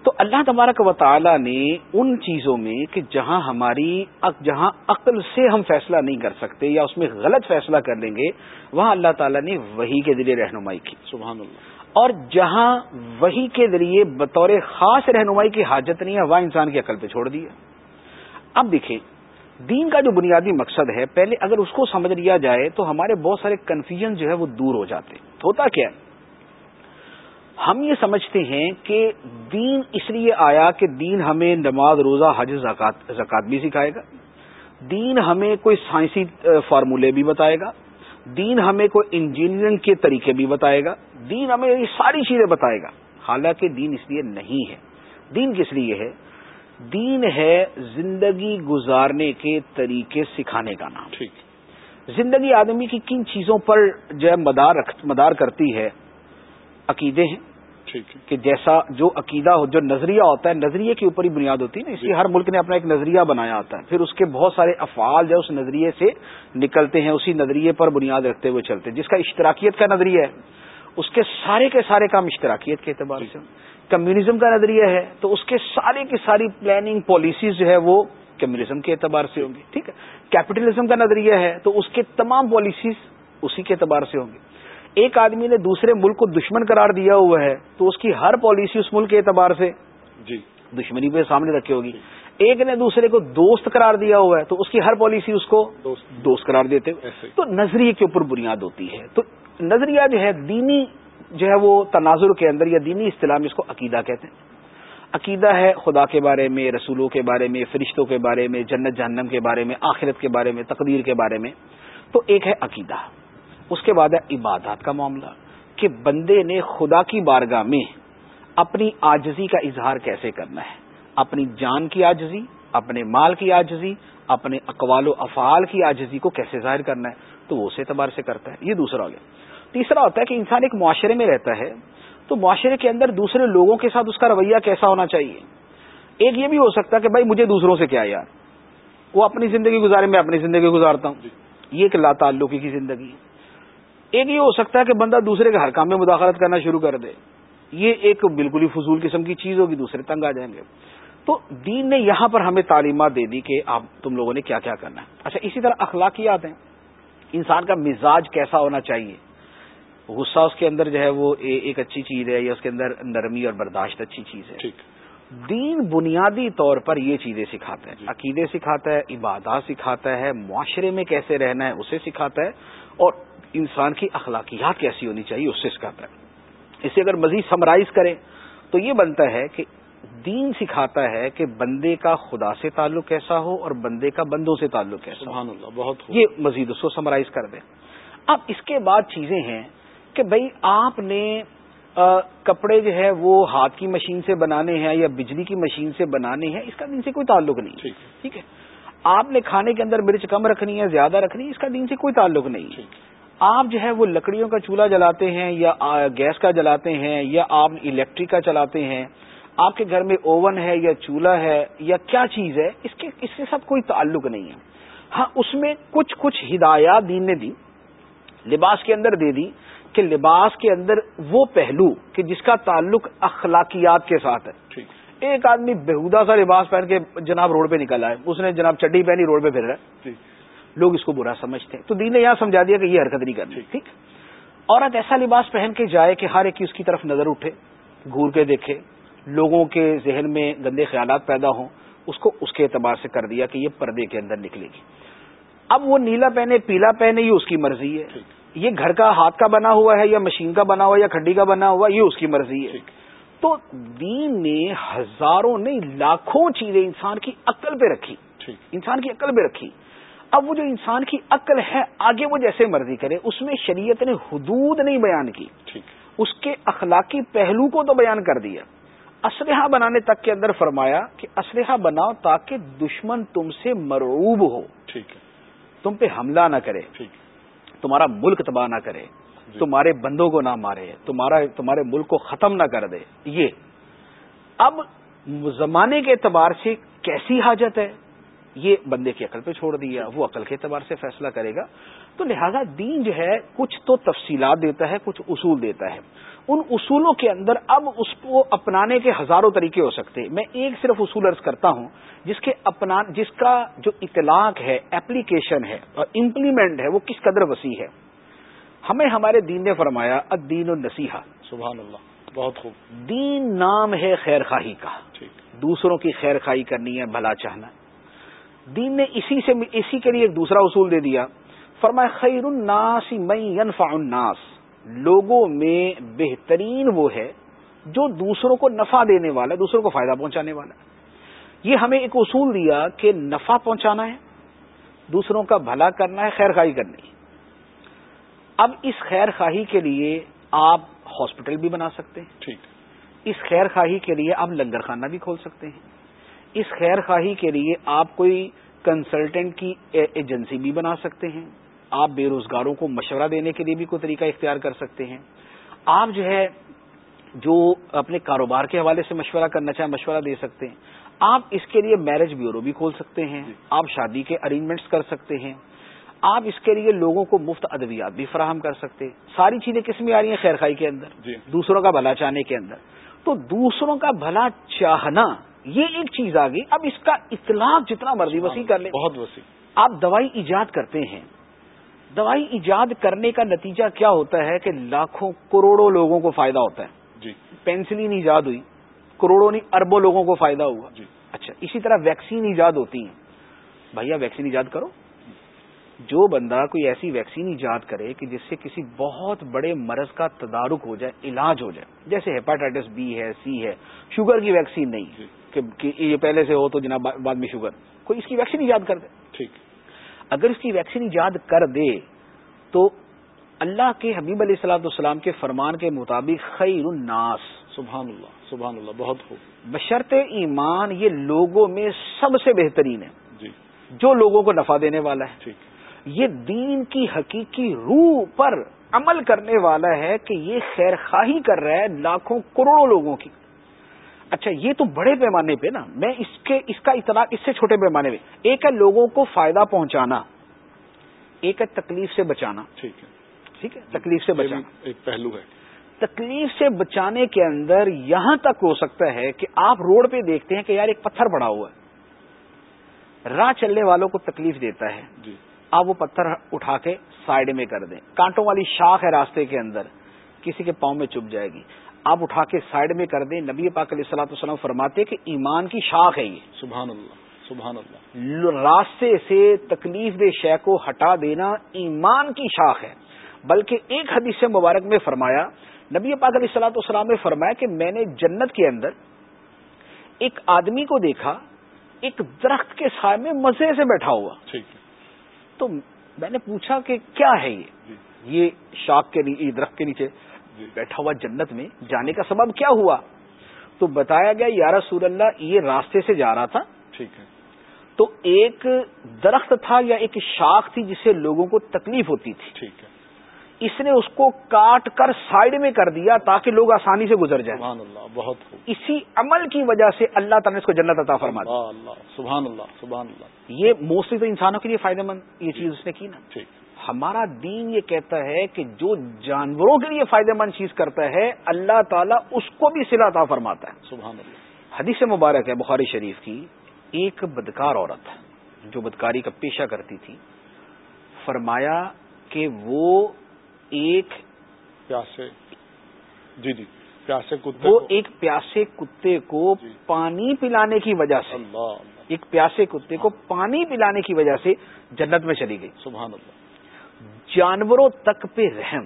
تو اللہ تبارک و تعالی نے ان چیزوں میں کہ جہاں ہماری جہاں عقل سے ہم فیصلہ نہیں کر سکتے یا اس میں غلط فیصلہ کر لیں گے وہاں اللہ تعالیٰ نے وہی کے ذریعے رہنمائی کی۔ سبحان اللہ۔ اور جہاں وہی کے ذریعے بطور خاص رہنمائی کی حاجت نہیں ہے، وہاں انسان کی عقل پہ چھوڑ دیا اب دیکھیں، دین کا جو بنیادی مقصد ہے، پہلے اگر اس کو سمجھ لیا جائے تو ہمارے بہت سارے کنفیوژن جو ہے وہ دور ہو جاتے ہوتا کیا ہے؟ ہم یہ سمجھتے ہیں کہ دین اس لیے آیا کہ دین ہمیں نماز، روزہ، حج زکات بھی سکھائے گا۔ دین ہمیں کوئی سائنسی فارمولے بھی بتائے گا۔ دین ہمیں کوئی انجینئرنگ کے طریقے بھی بتائے گا۔ دین ہمیں یہ ساری چیزیں بتائے گا۔ حالانکہ دین اس لیے نہیں ہے۔ دین کس لیے ہے؟ دین ہے زندگی گزارنے کے طریقے سکھانے کا نام۔ ٹھیک۔ زندگی آدمی کی کن چیزوں پر جو ہے مدار مدار کرتی ہے؟ عقیدے ہیں۔ کہ جیسا جو عقیدہ ہو جو نظریہ ہوتا ہے نظریے کے اوپر ہی بنیاد ہوتی ہے نا۔ اس لیے ہر ملک نے اپنا ایک نظریہ بنایا ہوتا ہے۔ پھر اس کے بہت سارے افعال جو اس نظریے سے نکلتے ہیں اسی نظریے پر بنیاد رکھتے ہوئے چلتے ہیں۔ جس کا اشتراکیت کا نظریہ ہے۔ اس کے سارے کے سارے کام اشتراکیت کے اعتبار سے۔ کمیونزم کا نظریہ ہے تو اس کے سارے کی ساری پلاننگ پالیسیز جو ہے وہ کمیونزم کے اعتبار سے ہوں گی ٹھیک ہے؟ کیپٹلزم کا نظریہ ہے تو اس کے تمام پالیسیز اسی کے اعتبار سے ہوں گی ایک آدمی نے دوسرے ملک کو دشمن قرار دیا ہوا ہے تو اس کی ہر پالیسی اس ملک کے اعتبار سے جی۔ دشمنی پہ سامنے رکھی ہوگی۔ ایک نے دوسرے کو دوست قرار دیا ہوا ہے تو اس کی ہر پالیسی اس کو دوست قرار دیتے تو نظریے کے اوپر بنیاد ہوتی ہے۔ تو نظریہ جو ہے دینی جو ہے وہ تناظر کے اندر یا دینی اصطلاح میں اس کو عقیدہ کہتے ہیں۔ عقیدہ ہے خدا کے بارے میں رسولوں کے بارے میں فرشتوں کے بارے میں جنت جہنم کے بارے میں آخرت کے بارے میں تقدیر کے بارے میں۔ تو ایک ہے عقیدہ اس کے بعد ہے عبادات کا معاملہ۔ کہ بندے نے خدا کی بارگاہ میں اپنی آجزی کا اظہار کیسے کرنا ہے۔ اپنی جان کی آجزی، اپنے مال کی آجزی، اپنے اقوال و افعال کی آجزی کو کیسے ظاہر کرنا ہے، تو وہ اس اعتبار سے کرتا ہے۔ یہ دوسرا ہو گیا۔ تیسرا ہوتا ہے کہ انسان ایک معاشرے میں رہتا ہے، تو معاشرے کے اندر دوسرے لوگوں کے ساتھ اس کا رویہ کیسا ہونا چاہیے؟ ایک یہ بھی ہو سکتا ہے کہ بھائی مجھے دوسروں سے کیا یار؟ وہ اپنی زندگی گزارے، میں اپنی زندگی گزارتا ہوں۔ یہ ایک لا تعلقی کی زندگی ہے۔ ایک یہ ہو سکتا ہے کہ بندہ دوسرے کے ہر کام میں مداخلت کرنا شروع کر دے۔ یہ ایک بالکل ہی فضول قسم کی چیز ہوگی، دوسرے تنگ آ جائیں گے۔ تو دین نے یہاں پر ہمیں تعلیمات دے دی کہ آپ تم لوگوں نے کیا کیا کرنا ہے۔ اچھا اسی طرح اخلاقیات ہیں۔ انسان کا مزاج کیسا ہونا چاہیے؟ غصہ اس کے اندر جو ہے وہ ایک اچھی چیز ہے یا اس کے اندر نرمی اور برداشت اچھی چیز ہے۔ دین بنیادی طور پر یہ چیزیں سکھاتا ہے جی۔ عقیدے سکھاتا ہے عبادات سکھاتا ہے معاشرے میں کیسے رہنا ہے اسے سکھاتا ہے اور انسان کی اخلاقیات کیسی ہونی چاہیے اس سے سکھاتا ہے۔ اسے اگر مزید سمرائز کریں تو یہ بنتا ہے کہ دین سکھاتا ہے کہ بندے کا خدا سے تعلق کیسا ہو اور بندے کا بندوں سے تعلق کیسا سبحان اللہ بہت یہ مزید اس کو سمرائز کر دیں۔ اب اس کے بعد چیزیں ہیں کہ بھائی آپ نے کپڑے جو ہے وہ ہاتھ کی مشین سے بنانے ہیں یا بجلی کی مشین سے بنانے ہیں اس کا دن سے کوئی تعلق نہیں۔ ٹھیک۔ ہے۔ آپ نے کھانے کے اندر مرچ کم رکھنی ہے زیادہ رکھنی ہے اس کا دن سے کوئی تعلق نہیں۔ آپ جو ہے وہ لکڑیوں کا چولہا جلاتے ہیں یا گیس کا جلاتے ہیں یا آپ الیکٹرک کا چلاتے ہیں۔ آپ کے گھر میں اوون ہے یا چولہا ہے یا کیا چیز ہے اس کے اس کے ساتھ کوئی تعلق نہیں ہے۔ ہاں اس میں کچھ کچھ ہدایات دین نے دی لباس کے اندر دے دی کہ لباس کے اندر وہ پہلو کہ جس کا تعلق اخلاقیات کے ساتھ ہے۔ ایک آدمی بےحدہ سا لباس پہن کے جناب روڈ پہ نکل آئے اس نے جناب چڈی پہنی روڈ پہ پھر رہا۔ ہے لوگ اس کو برا سمجھتے ہیں۔ تو دین نے یہاں سمجھا دیا کہ یہ حرکت نہیں کرنی ٹھیک۔ عورت ایسا لباس پہن کے جائے کہ ہر ایک اس کی طرف نظر اٹھے گور کے دیکھے لوگوں کے ذہن میں گندے خیالات پیدا ہوں اس کو اس کے اعتبار سے کر دیا کہ یہ پردے کے اندر نکلے گی۔ اب وہ نیلا پہنے پیلا پہنے یہ اس کی مرضی ہے۔ یہ گھر کا ہاتھ کا بنا ہوا ہے یا مشین کا بنا ہوا یا کھڈی کا بنا ہوا یہ اس کی مرضی ہے۔ تو دین نے ہزاروں نے لاکھوں چیزیں انسان کی عقل پہ رکھی۔ انسان کی عقل پہ رکھی۔ اب وہ جو انسان کی عقل ہے آگے وہ جیسے مرضی کرے اس میں شریعت نے حدود نہیں بیان کی۔ اس کے اخلاقی پہلو کو تو بیان کر دیا۔ اسلحہ بنانے تک کے اندر فرمایا کہ اسلحہ بناؤ تاکہ دشمن تم سے مرعوب ہو۔ تم پہ حملہ نہ کرے۔ تمہارا ملک تباہ نہ کرے۔ جی۔ تمہارے بندوں کو نہ مارے۔ تمہارا تمہارے ملک کو ختم نہ کر دے۔ یہ۔ اب زمانے کے اعتبار سے کیسی حاجت ہے؟ یہ بندے کی عقل پہ چھوڑ دیا وہ عقل کے اعتبار سے فیصلہ کرے گا۔ تو لہذا دین جو ہے کچھ تو تفصیلات دیتا ہے کچھ اصول دیتا ہے۔ ان اصولوں کے اندر اب اس کو اپنانے کے ہزاروں طریقے ہو سکتے۔ ہیں میں ایک صرف اصول عرض کرتا ہوں جس کے اپنا جس کا جو اطلاق ہے اپلیکیشن ہے اور امپلیمنٹ ہے وہ کس قدر وسیع ہے۔ ہمیں ہمارے دین نے فرمایا الدین النسیحا سبحان اللہ بہت خوب۔ دین نام ہے خیر خواہی کا۔ دوسروں کی خیر خواہی کرنی ہے بھلا چاہنا۔ دین نے اسی سے اسی کے لیے ایک دوسرا اصول دے دیا۔ فرمایا خیر الناس من ينفع الناس۔ لوگوں میں بہترین وہ ہے جو دوسروں کو نفع دینے والا ہے دوسروں کو فائدہ پہنچانے والا ہے۔ یہ ہمیں ایک اصول دیا کہ نفع پہنچانا ہے دوسروں کا بھلا کرنا ہے خیر خواہی کرنی ہے۔ اب اس خیر خواہی کے لیے آپ ہاسپٹل بھی بنا سکتے ہیں۔ ٹھیک۔ اس خیر خواہی کے لیے آپ لنگر خانہ بھی کھول سکتے ہیں۔ اس خیر خواہی کے لیے آپ کوئی کنسلٹنٹ کی ایجنسی بھی بنا سکتے ہیں۔ آپ بے روزگاروں کو مشورہ دینے کے لیے بھی کوئی طریقہ اختیار کر سکتے ہیں۔ آپ جو ہے جو اپنے کاروبار کے حوالے سے مشورہ کرنا چاہیں مشورہ دے سکتے ہیں۔ آپ اس کے لیے میرج بیورو بھی کھول سکتے ہیں۔ جی۔ آپ شادی کے ارینجمنٹس کر سکتے ہیں۔ آپ اس کے لیے لوگوں کو مفت ادویات بھی فراہم کر سکتے ہیں۔ ساری چیزیں کس میں آ رہی ہیں؟ خیر خائی کے اندر۔ جی۔ دوسروں کا بھلا چاہنے کے اندر۔ تو دوسروں کا بھلا چاہنا یہ ایک چیز آ گئی۔ اب اس کا اطلاق جتنا مرضی وسیع کر لیں بہت وسیع۔ آپ دوائی ایجاد کرتے ہیں۔ دوائی ایجاد کرنے کا نتیجہ کیا ہوتا ہے کہ لاکھوں کروڑوں لوگوں کو فائدہ ہوتا ہے۔ جی۔ پینسلین ایجاد ہوئی۔ کروڑوں نہیں اربوں لوگوں کو فائدہ ہوا۔ جی۔ اچھا اسی طرح ویکسین ایجاد ہوتی ہیں۔ بھیا ویکسین ایجاد کرو۔ جو بندہ کوئی ایسی ویکسین ایجاد کرے کہ جس سے کسی بہت بڑے مرض کا تدارک ہو جائے علاج ہو جائے۔ جیسے ہیپاٹائٹس بی ہے سی ہے شوگر کی ویکسین نہیں۔ کہ یہ پہلے سے ہو تو جناب بعد میں شوگر۔ کوئی اس کی ویکسین ایجاد کر دے۔ ٹھیک۔ اگر اس کی ویکسین ایجاد کر دے تو اللہ کے حبیب علیہ السلام کے فرمان کے مطابق خیر الناس۔ سبحان اللہ سبحان اللہ بہت خوب۔ بشرط ایمان یہ لوگوں میں سب سے بہترین ہے۔ جی۔ جو لوگوں کو نفع دینے والا ہے۔ ٹھیک۔ یہ دین کی حقیقی روح پر عمل کرنے والا ہے کہ یہ خیر خواہی کر رہا ہے لاکھوں کروڑوں لوگوں کی۔ اچھا یہ تو بڑے پیمانے پہ نا میں اس کے اس کا اطلاع اس سے چھوٹے پیمانے پہ۔ ایک ہے لوگوں کو فائدہ پہنچانا ایک ہے تکلیف سے بچانا۔ ٹھیک ہے۔ ٹھیک ہے؟ تکلیف سے بچانا۔ ایک پہلو ہے۔ تکلیف سے بچانے کے اندر یہاں تک ہو سکتا ہے کہ آپ روڈ پہ دیکھتے ہیں کہ یار ایک پتھر پڑا ہوا ہے۔ راہ چلنے والوں کو تکلیف دیتا ہے۔ جی۔ آپ وہ پتھر اٹھا کے سائڈ میں کر دیں۔ کانٹوں والی شاخ ہے راستے کے اندر کسی کے پاؤں میں چپ جائے گی۔ آپ اٹھا کے سائڈ میں کر دیں۔ نبی پاک علیہ السلاۃ وسلم فرماتے کہ ایمان کی شاخ ہے یہ۔ سبحان اللہ سبحان اللہ۔ راستے سے تکلیف دہ شے کو ہٹا دینا ایمان کی شاخ ہے۔ بلکہ ایک حدیث مبارک میں فرمایا نبی پاک علیہ السلاۃ والسلام نے فرمایا کہ میں نے جنت کے اندر ایک آدمی کو دیکھا ایک درخت کے سائے میں مزے سے بیٹھا ہوا۔ تو میں نے پوچھا کہ کیا ہے یہ؟ جی۔ یہ شاخ کے نیچے درخت کے نیچے جی۔ بیٹھا ہوا جنت میں جانے کا سبب کیا ہوا؟ تو بتایا گیا یا رسول اللہ یہ راستے سے جا رہا تھا۔ ٹھیک ہے۔ تو ایک درخت تھا یا ایک شاخ تھی جسے لوگوں کو تکلیف ہوتی تھی؟ ٹھیک ہے۔ اس نے اس کو کاٹ کر سائڈ میں کر دیا تاکہ لوگ آسانی سے گزر جائیں۔ سبحان اللہ بہت اسی عمل کی وجہ سے اللہ تعالیٰ نے اس کو جنت عطا فرما دیا سبحان اللہ سبحان اللہ یہ موسٹلی تو انسانوں کے لیے فائدہ مند یہ چیز اس نے کی نا۔ ہمارا دین یہ کہتا ہے کہ جو جانوروں کے لیے فائدہ مند چیز کرتا ہے اللہ تعالیٰ اس کو بھی سلا عطا فرماتا ہے۔ سبحان اللہ۔ حدیث مبارک ہے بخاری شریف کی۔ ایک بدکار عورت جو بدکاری کا پیشہ کرتی تھی فرمایا کہ وہ ایک پیاسے۔ جی جی پیاسے کتے وہ ایک پیاسے کتے کو جی۔ پانی پلانے کی وجہ سے۔ ایک پیاسے کتے کو پانی پلانے کی وجہ سے جنت میں چلی گئی۔ سبحان اللہ۔ جانوروں تک پہ رحم۔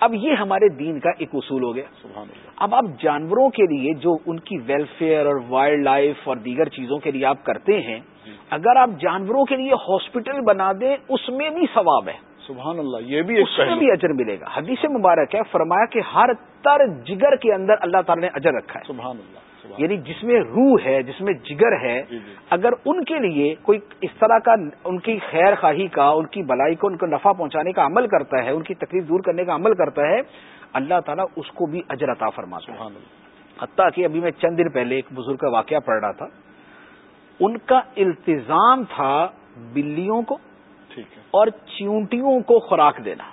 اب یہ ہمارے دین کا ایک اصول ہو گیا۔ سبحان اللہ۔ اب آپ جانوروں کے لیے جو ان کی ویلفیئر اور وائلڈ لائف اور دیگر چیزوں کے لیے آپ کرتے ہیں جی۔ اگر آپ جانوروں کے لیے ہاسپٹل بنا دیں اس میں بھی ثواب ہے۔ سبحان اللہ یہ بھی اس میں بھی اجر ملے گا۔ حدیث مبارک ہے فرمایا کہ ہر تر جگر کے اندر اللہ تعالی نے اجر رکھا ہے۔ سبحان اللہ یعنی جس میں روح ہے جس میں جگر ہے جی، جی۔ اگر ان کے لیے کوئی اس طرح کا ان کی خیر خواہی کا ان کی بلائی کو ان کو نفع پہنچانے کا عمل کرتا ہے ان کی تکلیف دور کرنے کا عمل کرتا ہے اللہ تعالیٰ اس کو بھی اجر عطا فرما سبحان حتیٰ کہ ابھی میں چند دن پہلے ایک بزرگ کا واقعہ پڑھ رہا تھا۔ ان کا التظام تھا بلیوں کو۔ اور چیونٹیوں کو خوراک دینا۔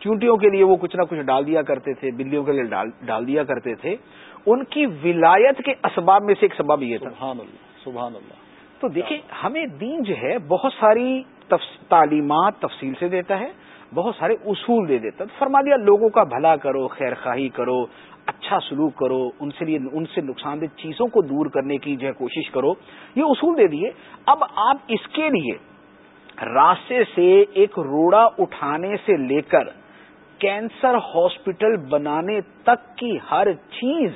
چونٹیوں کے لیے وہ کچھ نہ کچھ ڈال دیا کرتے تھے بلیوں کے لیے ڈال دیا کرتے تھے۔ ان کی ولایت کے اسباب میں سے ایک سبب یہ تھا۔ سبحان اللہ سبحان اللہ۔ تو دیکھیں ہمیں دین جو ہے بہت ساری تعلیمات تفصیل سے دیتا ہے بہت سارے اصول دے دیتا فرما دیا لوگوں کا بھلا کرو خیر خواہی کرو اچھا سلوک کرو ان سے لیے ان سے نقصان دہ چیزوں کو دور کرنے کی جو ہے کوشش کرو۔ یہ اصول دے دیے۔ اب آپ اس کے لیے راستے سے ایک روڑا اٹھانے سے لے کر کینسر ہاسپٹل بنانے تک کی ہر چیز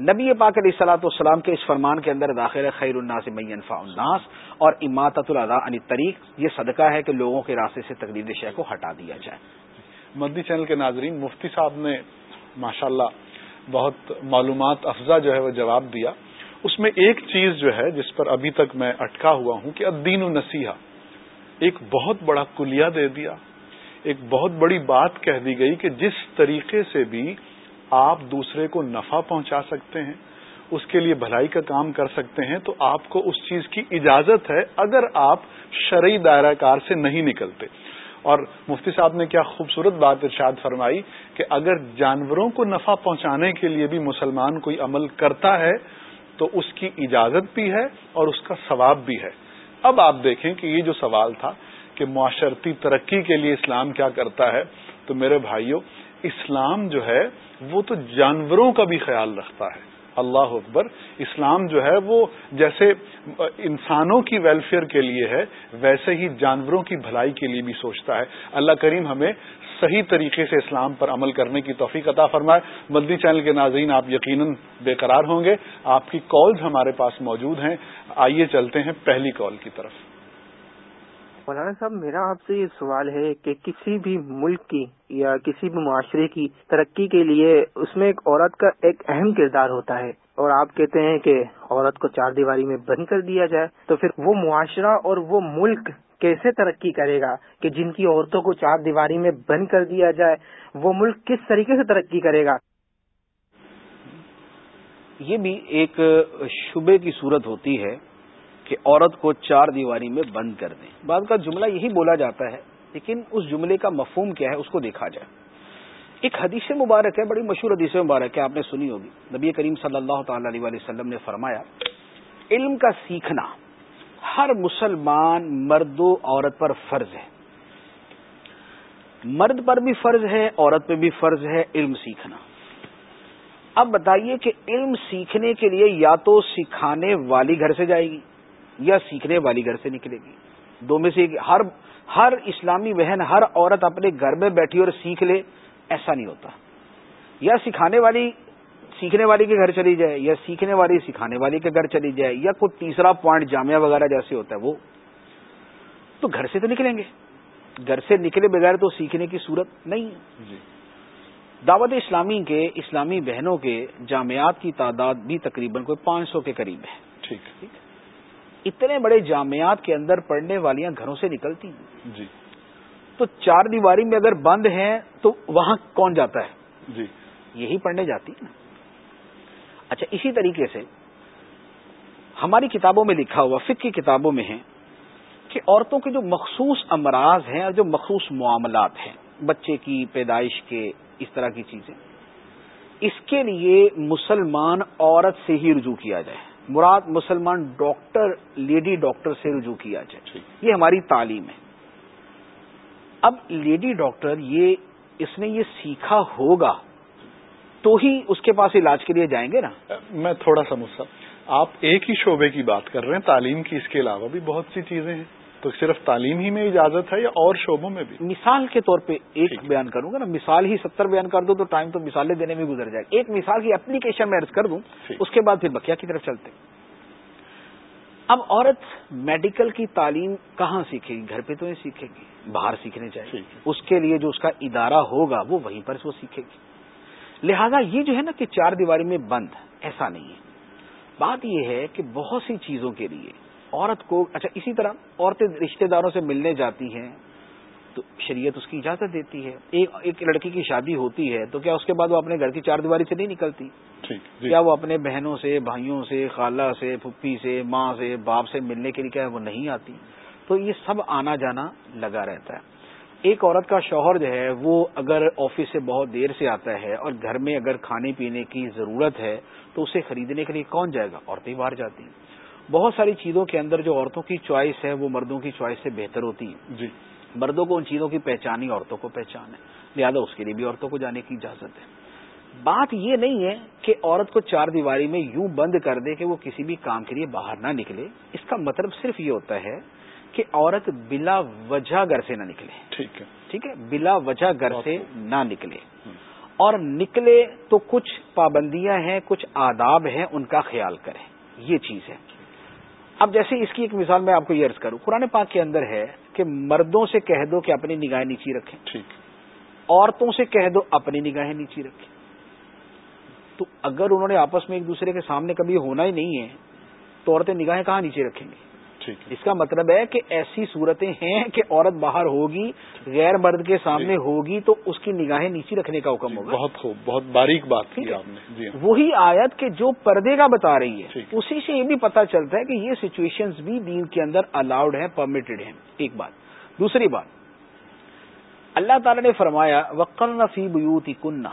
نبی پاک علیہ سلاۃ والسلام کے اس فرمان کے اندر داخل ہے، خیر الناس مینفا الناس، اور اماطت الادا علی طریق یہ صدقہ ہے کہ لوگوں کے راستے سے تقریب شہ کو ہٹا دیا جائے۔ مدنی چینل کے ناظرین، مفتی صاحب نے ماشاءاللہ بہت معلومات، افزا جو ہے وہ جواب دیا۔ اس میں ایک چیز جو ہے، جس پر ابھی تک میں اٹکا ہوا ہوں، کہ الدین النسیحہ ایک بہت بڑا کلیہ دے دیا، ایک بہت بڑی بات کہہ دی گئی کہ جس طریقے سے بھی آپ دوسرے کو نفع پہنچا سکتے ہیں، اس کے لیے بھلائی کا کام کر سکتے ہیں، تو آپ کو اس چیز کی اجازت ہے اگر آپ شرعی دائرہ کار سے نہیں نکلتے۔ اور مفتی صاحب نے کیا خوبصورت بات ارشاد فرمائی کہ اگر جانوروں کو نفع پہنچانے کے لیے بھی مسلمان کوئی عمل کرتا ہے، تو اس کی اجازت بھی ہے اور اس کا ثواب بھی ہے۔ اب آپ دیکھیں کہ یہ جو سوال تھا کہ معاشرتی ترقی کے لیے اسلام کیا کرتا ہے، تو میرے بھائیوں، اسلام جو ہے، وہ تو جانوروں کا بھی خیال رکھتا ہے۔ اللہ اکبر، اسلام جو ہے، وہ جیسے انسانوں کی ویلفیئر کے لیے ہے، ویسے ہی جانوروں کی بھلائی کے لیے بھی سوچتا ہے۔ اللہ کریم ہمیں صحیح طریقے سے اسلام پر عمل کرنے کی توفیق عطا فرمائے۔ مدنی چینل کے ناظرین، آپ یقیناً بے قرار ہوں گے۔ آپ کی کالز ہمارے پاس موجود ہیں۔ آئیے چلتے ہیں پہلی کال کی طرف۔ مولانا صاحب، میرا آپ سے یہ سوال ہے کہ کسی بھی ملک کی یا کسی بھی معاشرے کی ترقی کے لیے اس میں ایک عورت کا ایک اہم کردار ہوتا ہے اور آپ کہتے ہیں کہ عورت کو چار دیواری میں بند کر دیا جائے، تو پھر وہ معاشرہ اور وہ ملک کیسے ترقی کرے گا کہ جن کی عورتوں کو چار دیواری میں بند کر دیا جائے، وہ ملک کس طریقے سے ترقی کرے گا؟ یہ بھی ایک شبے کی صورت ہوتی ہے کہ عورت کو چار دیواری میں بند کر دیں۔ بعد کا جملہ یہی بولا جاتا ہے، لیکن اس جملے کا مفہوم کیا ہے اس کو دیکھا جائے۔ ایک حدیث مبارک ہے، بڑی مشہور حدیث مبارک ہے، آپ نے سنی ہوگی۔ نبی کریم صلی اللہ تعالی علیہ وسلم نے فرمایا، علم کا سیکھنا ہر مسلمان مرد و عورت پر فرض ہے۔ مرد پر بھی فرض ہے، عورت پہ بھی فرض ہے علم سیکھنا۔ اب بتائیے کہ علم سیکھنے کے لیے یا تو سکھانے والی گھر سے جائے گی یا سیکھنے والی گھر سے نکلے گی۔ دو میں سے ہر ہر اسلامی بہن، ہر عورت اپنے گھر میں بیٹھی اور سیکھ لے، ایسا نہیں ہوتا۔ یا سکھانے والی سیکھنے والی کے گھر چلی جائے یا سیکھنے والی سکھانے والی کے گھر چلی جائے یا کوئی تیسرا پوائنٹ جامعہ وغیرہ جیسے ہوتا ہے وہ تو گھر سے تو نکلیں گے۔ گھر سے نکلے بغیر تو سیکھنے کی صورت نہیں جی۔ دعوت اسلامی کے اسلامی بہنوں کے جامعات کی تعداد بھی تقریباً کوئی پانچ سو کے قریب ہے۔ ٹھیک۔ ٹھیک۔ اتنے بڑے جامعات کے اندر پڑھنے والیاں گھروں سے نکلتی ہیں۔ جی۔ تو چار دیواری میں اگر بند ہیں تو وہاں کون جاتا ہے؟ جی۔ یہی پڑھنے جاتی ہے نا اچھا اسی طریقے سے ہماری کتابوں میں لکھا ہوا فک کی کتابوں میں ہے کہ عورتوں کے جو مخصوص امراض ہیں اور جو مخصوص معاملات ہیں بچے کی پیدائش کے اس طرح کی چیزیں اس کے لیے مسلمان عورت سے ہی رجوع کیا جائے۔ مراد مسلمان ڈاکٹر لیڈی ڈاکٹر سے رجوع کیا جائے۔ یہ ہماری تعلیم ہے۔ اب لیڈی ڈاکٹر یہ اس نے یہ سیکھا ہوگا۔ تو ہی اس کے پاس علاج کے لیے جائیں گے نا؟ میں تھوڑا سا مسا آپ ایک ہی شعبے کی بات کر رہے ہیں تعلیم کی اس کے علاوہ بھی بہت سی چیزیں ہیں۔ تو صرف تعلیم ہی میں اجازت ہے یا اور شعبوں میں بھی؟ مثال کے طور پہ ایک بیان کروں گا نا۔ مثال ہی ستر بیان کر دوں تو ٹائم تو مثالیں دینے میں گزر جائے۔ ایک مثال کی اپلیکیشن میں ارض کر دوں اس کے بعد پھر بکیا کی طرف چلتے۔ اب عورت میڈیکل کی تعلیم کہاں سیکھے گی؟ گھر پہ تو نہیں سیکھے گی باہر سیکھنے چاہیے۔ اس کے لیے جو اس کا ادارہ ہوگا وہ وہیں پر وہ سیکھے گی۔ لہذا یہ جو ہے نا کہ چار دیواری میں بند ایسا نہیں ہے۔ بات یہ ہے کہ بہت سی چیزوں کے لیے عورت کو اچھا اسی طرح عورتیں رشتہ داروں سے ملنے جاتی ہیں تو شریعت اس کی اجازت دیتی ہے۔ ایک ایک لڑکی کی شادی ہوتی ہے تو کیا اس کے بعد وہ اپنے گھر کی چار دیواری سے نہیں نکلتی؟ جی۔ کیا وہ اپنے بہنوں سے بھائیوں سے خالہ سے پھپھی سے ماں سے باپ سے ملنے کے لیے کیا وہ نہیں آتی؟ تو یہ سب آنا جانا لگا رہتا ہے۔ ایک عورت کا شوہر جو ہے وہ اگر آفس سے بہت دیر سے آتا ہے اور گھر میں اگر کھانے پینے کی ضرورت ہے تو اسے خریدنے کے لیے کون جائے گا؟ عورتیں باہر جاتی ہیں۔ بہت ساری چیزوں کے اندر جو عورتوں کی چوائس ہے وہ مردوں کی چوائس سے بہتر ہوتی ہے جی۔ مردوں کو ان چیزوں کی پہچان ہی عورتوں کو پہچان ہے۔ لہٰذا اس کے لیے بھی عورتوں کو جانے کی اجازت ہے۔ بات یہ نہیں ہے کہ عورت کو چار دیواری میں یوں بند کر دے کہ وہ کسی بھی کام کے لیے باہر نہ نکلے۔ اس کا مطلب صرف یہ ہوتا ہے کہ عورت بلا وجہ گھر سے نہ نکلے۔ ٹھیک ہے۔ ٹھیک ہے؟ بلا وجہ گھر سے نہ نکلے۔ اور نکلے تو کچھ پابندیاں ہیں کچھ آداب ہیں ان کا خیال کرے یہ چیز ہے۔ اب جیسے اس کی ایک مثال میں آپ کو یہ عرض کروں۔ قرآن پاک کے اندر ہے کہ مردوں سے کہہ دو کہ اپنی نگاہیں نیچی رکھیں۔ ٹھیک۔ عورتوں سے کہہ دو اپنی نگاہیں نیچی رکھیں۔ تو اگر انہوں نے آپس میں ایک دوسرے کے سامنے کبھی ہونا ہی نہیں ہے تو عورتیں نگاہیں کہاں نیچے رکھیں گی؟ اس کا مطلب ہے کہ ایسی صورتیں ہیں کہ عورت باہر ہوگی غیر مرد کے سامنے جی۔ ہوگی تو اس کی نگاہیں نیچی رکھنے کا حکم جی، ہوگا۔ بہت خوب بہت باریک بات کی آپ نے۔ جی ہاں۔ وہی آیت کہ جو پردے کا بتا رہی ہے اسی سے یہ بھی پتا چلتا ہے کہ یہ سچویشن بھی دین کے اندر الاؤڈ ہے پرمیٹڈ ہیں۔ ایک بات۔ دوسری بات۔ اللہ تعالی نے فرمایا وقل نفی بیوتی کنہ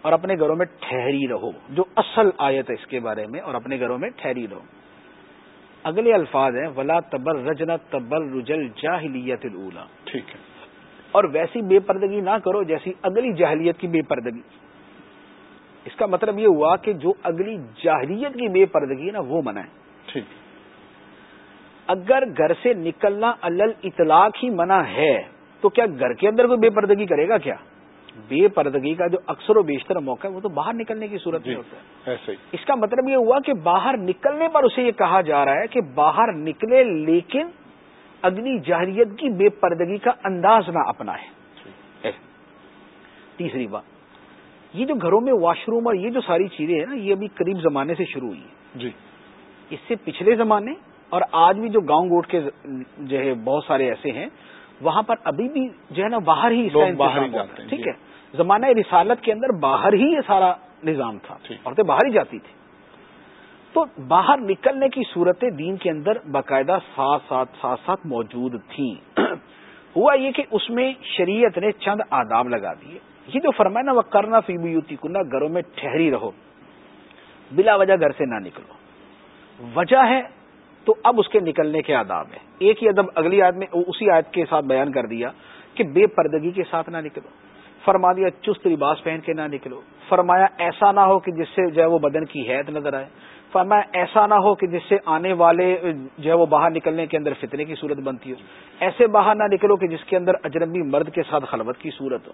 اور اپنے گھروں میں ٹھہری رہو جو اصل آیت ہے اس کے بارے میں اور اپنے گھروں میں ٹھہری رہو۔ اگلے الفاظ ہیں ولا تبر رجنا تبر رجل جاہلیت الا ٹھیک ہے۔ اور ویسی بے پردگی نہ کرو جیسی اگلی جاہلیت کی بے پردگی۔ اس کا مطلب یہ ہوا کہ جو اگلی جاہلیت کی بے پردگی ہے نا وہ منع ہے۔ ٹھیک۔ اگر گھر سے نکلنا الل اطلاق ہی منع ہے تو کیا گھر کے اندر کوئی بے پردگی کرے گا کیا؟ بے پردگی کا جو اکثر و بیشتر موقع ہے وہ تو باہر نکلنے کی صورت میں جی، ہوتا ہے۔ اس کا مطلب یہ ہوا کہ باہر نکلنے پر اسے یہ کہا جا رہا ہے کہ باہر نکلے لیکن اگنی جاہریت کی بے پردگی کا انداز نہ اپنا ہے تیسری بات یہ جو گھروں میں واش روم اور یہ جو ساری چیزیں ہیں نا یہ ابھی قریب زمانے سے شروع ہوئی ہیں۔ جی۔ اس سے پچھلے زمانے اور آج بھی جو گاؤں گوٹ کے جو ہے بہت سارے ایسے ہیں وہاں پر ابھی بھی جو ہے نا باہر ہی ٹھیک ہے؟ زمانہ رسالت کے اندر باہر ہی یہ سارا نظام تھا عورتیں باہر ہی جاتی تھی تو باہر نکلنے کی صورتیں دین کے اندر باقاعدہ ساتھ ساتھ ساتھ ساتھ موجود تھیں۔ ہوا یہ کہ اس میں شریعت نے چند آداب لگا دیے۔ یہ جو فرمائے نا وہ کرنا فیبو یوتی کنہ گھروں میں ٹھہری رہو بلا وجہ گھر سے نہ نکلو۔ وجہ ہے تو اب اس کے نکلنے کے آداب ہیں۔ ایک ہی ادب اگلی آیت میں اسی آیت کے ساتھ بیان کر دیا کہ بے پردگی کے ساتھ نہ نکلو۔ فرما دیا، چست لباس پہن کے نہ نکلو۔ فرمایا، ایسا نہ ہو کہ جس سے جو ہے وہ بدن کی حید نظر آئے۔ فرمایا، ایسا نہ ہو کہ جس سے آنے والے جو ہے وہ باہر نکلنے کے اندر فتنے کی صورت بنتی ہو۔ ایسے باہر نہ نکلو کہ جس کے اندر اجنبی مرد کے ساتھ خلوت کی صورت ہو۔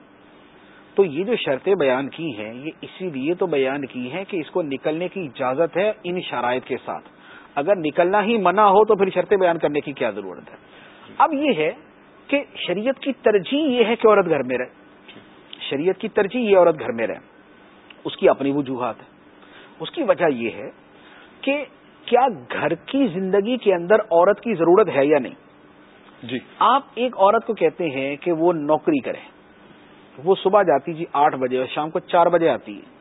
تو یہ جو شرطیں بیان کی ہیں، یہ اسی لیے تو بیان کی ہیں کہ اس کو نکلنے کی اجازت ہے ان شرائط کے ساتھ۔ اگر نکلنا ہی منع ہو تو پھر شرطیں بیان کرنے کی کیا ضرورت ہے؟ اب یہ ہے کہ شریعت کی ترجیح یہ ہے کہ عورت گھر میں رہے۔ شریعت کی ترجیح یہ عورت گھر میں رہے۔ اس کی اپنی وجوہات ہے اس کی وجہ یہ ہے کہ کیا گھر کی زندگی کے اندر عورت کی ضرورت ہے یا نہیں؟ جی۔ آپ ایک عورت کو کہتے ہیں کہ وہ نوکری کرے۔ وہ صبح جاتی جی آٹھ بجے اور شام کو چار بجے آتی ہے۔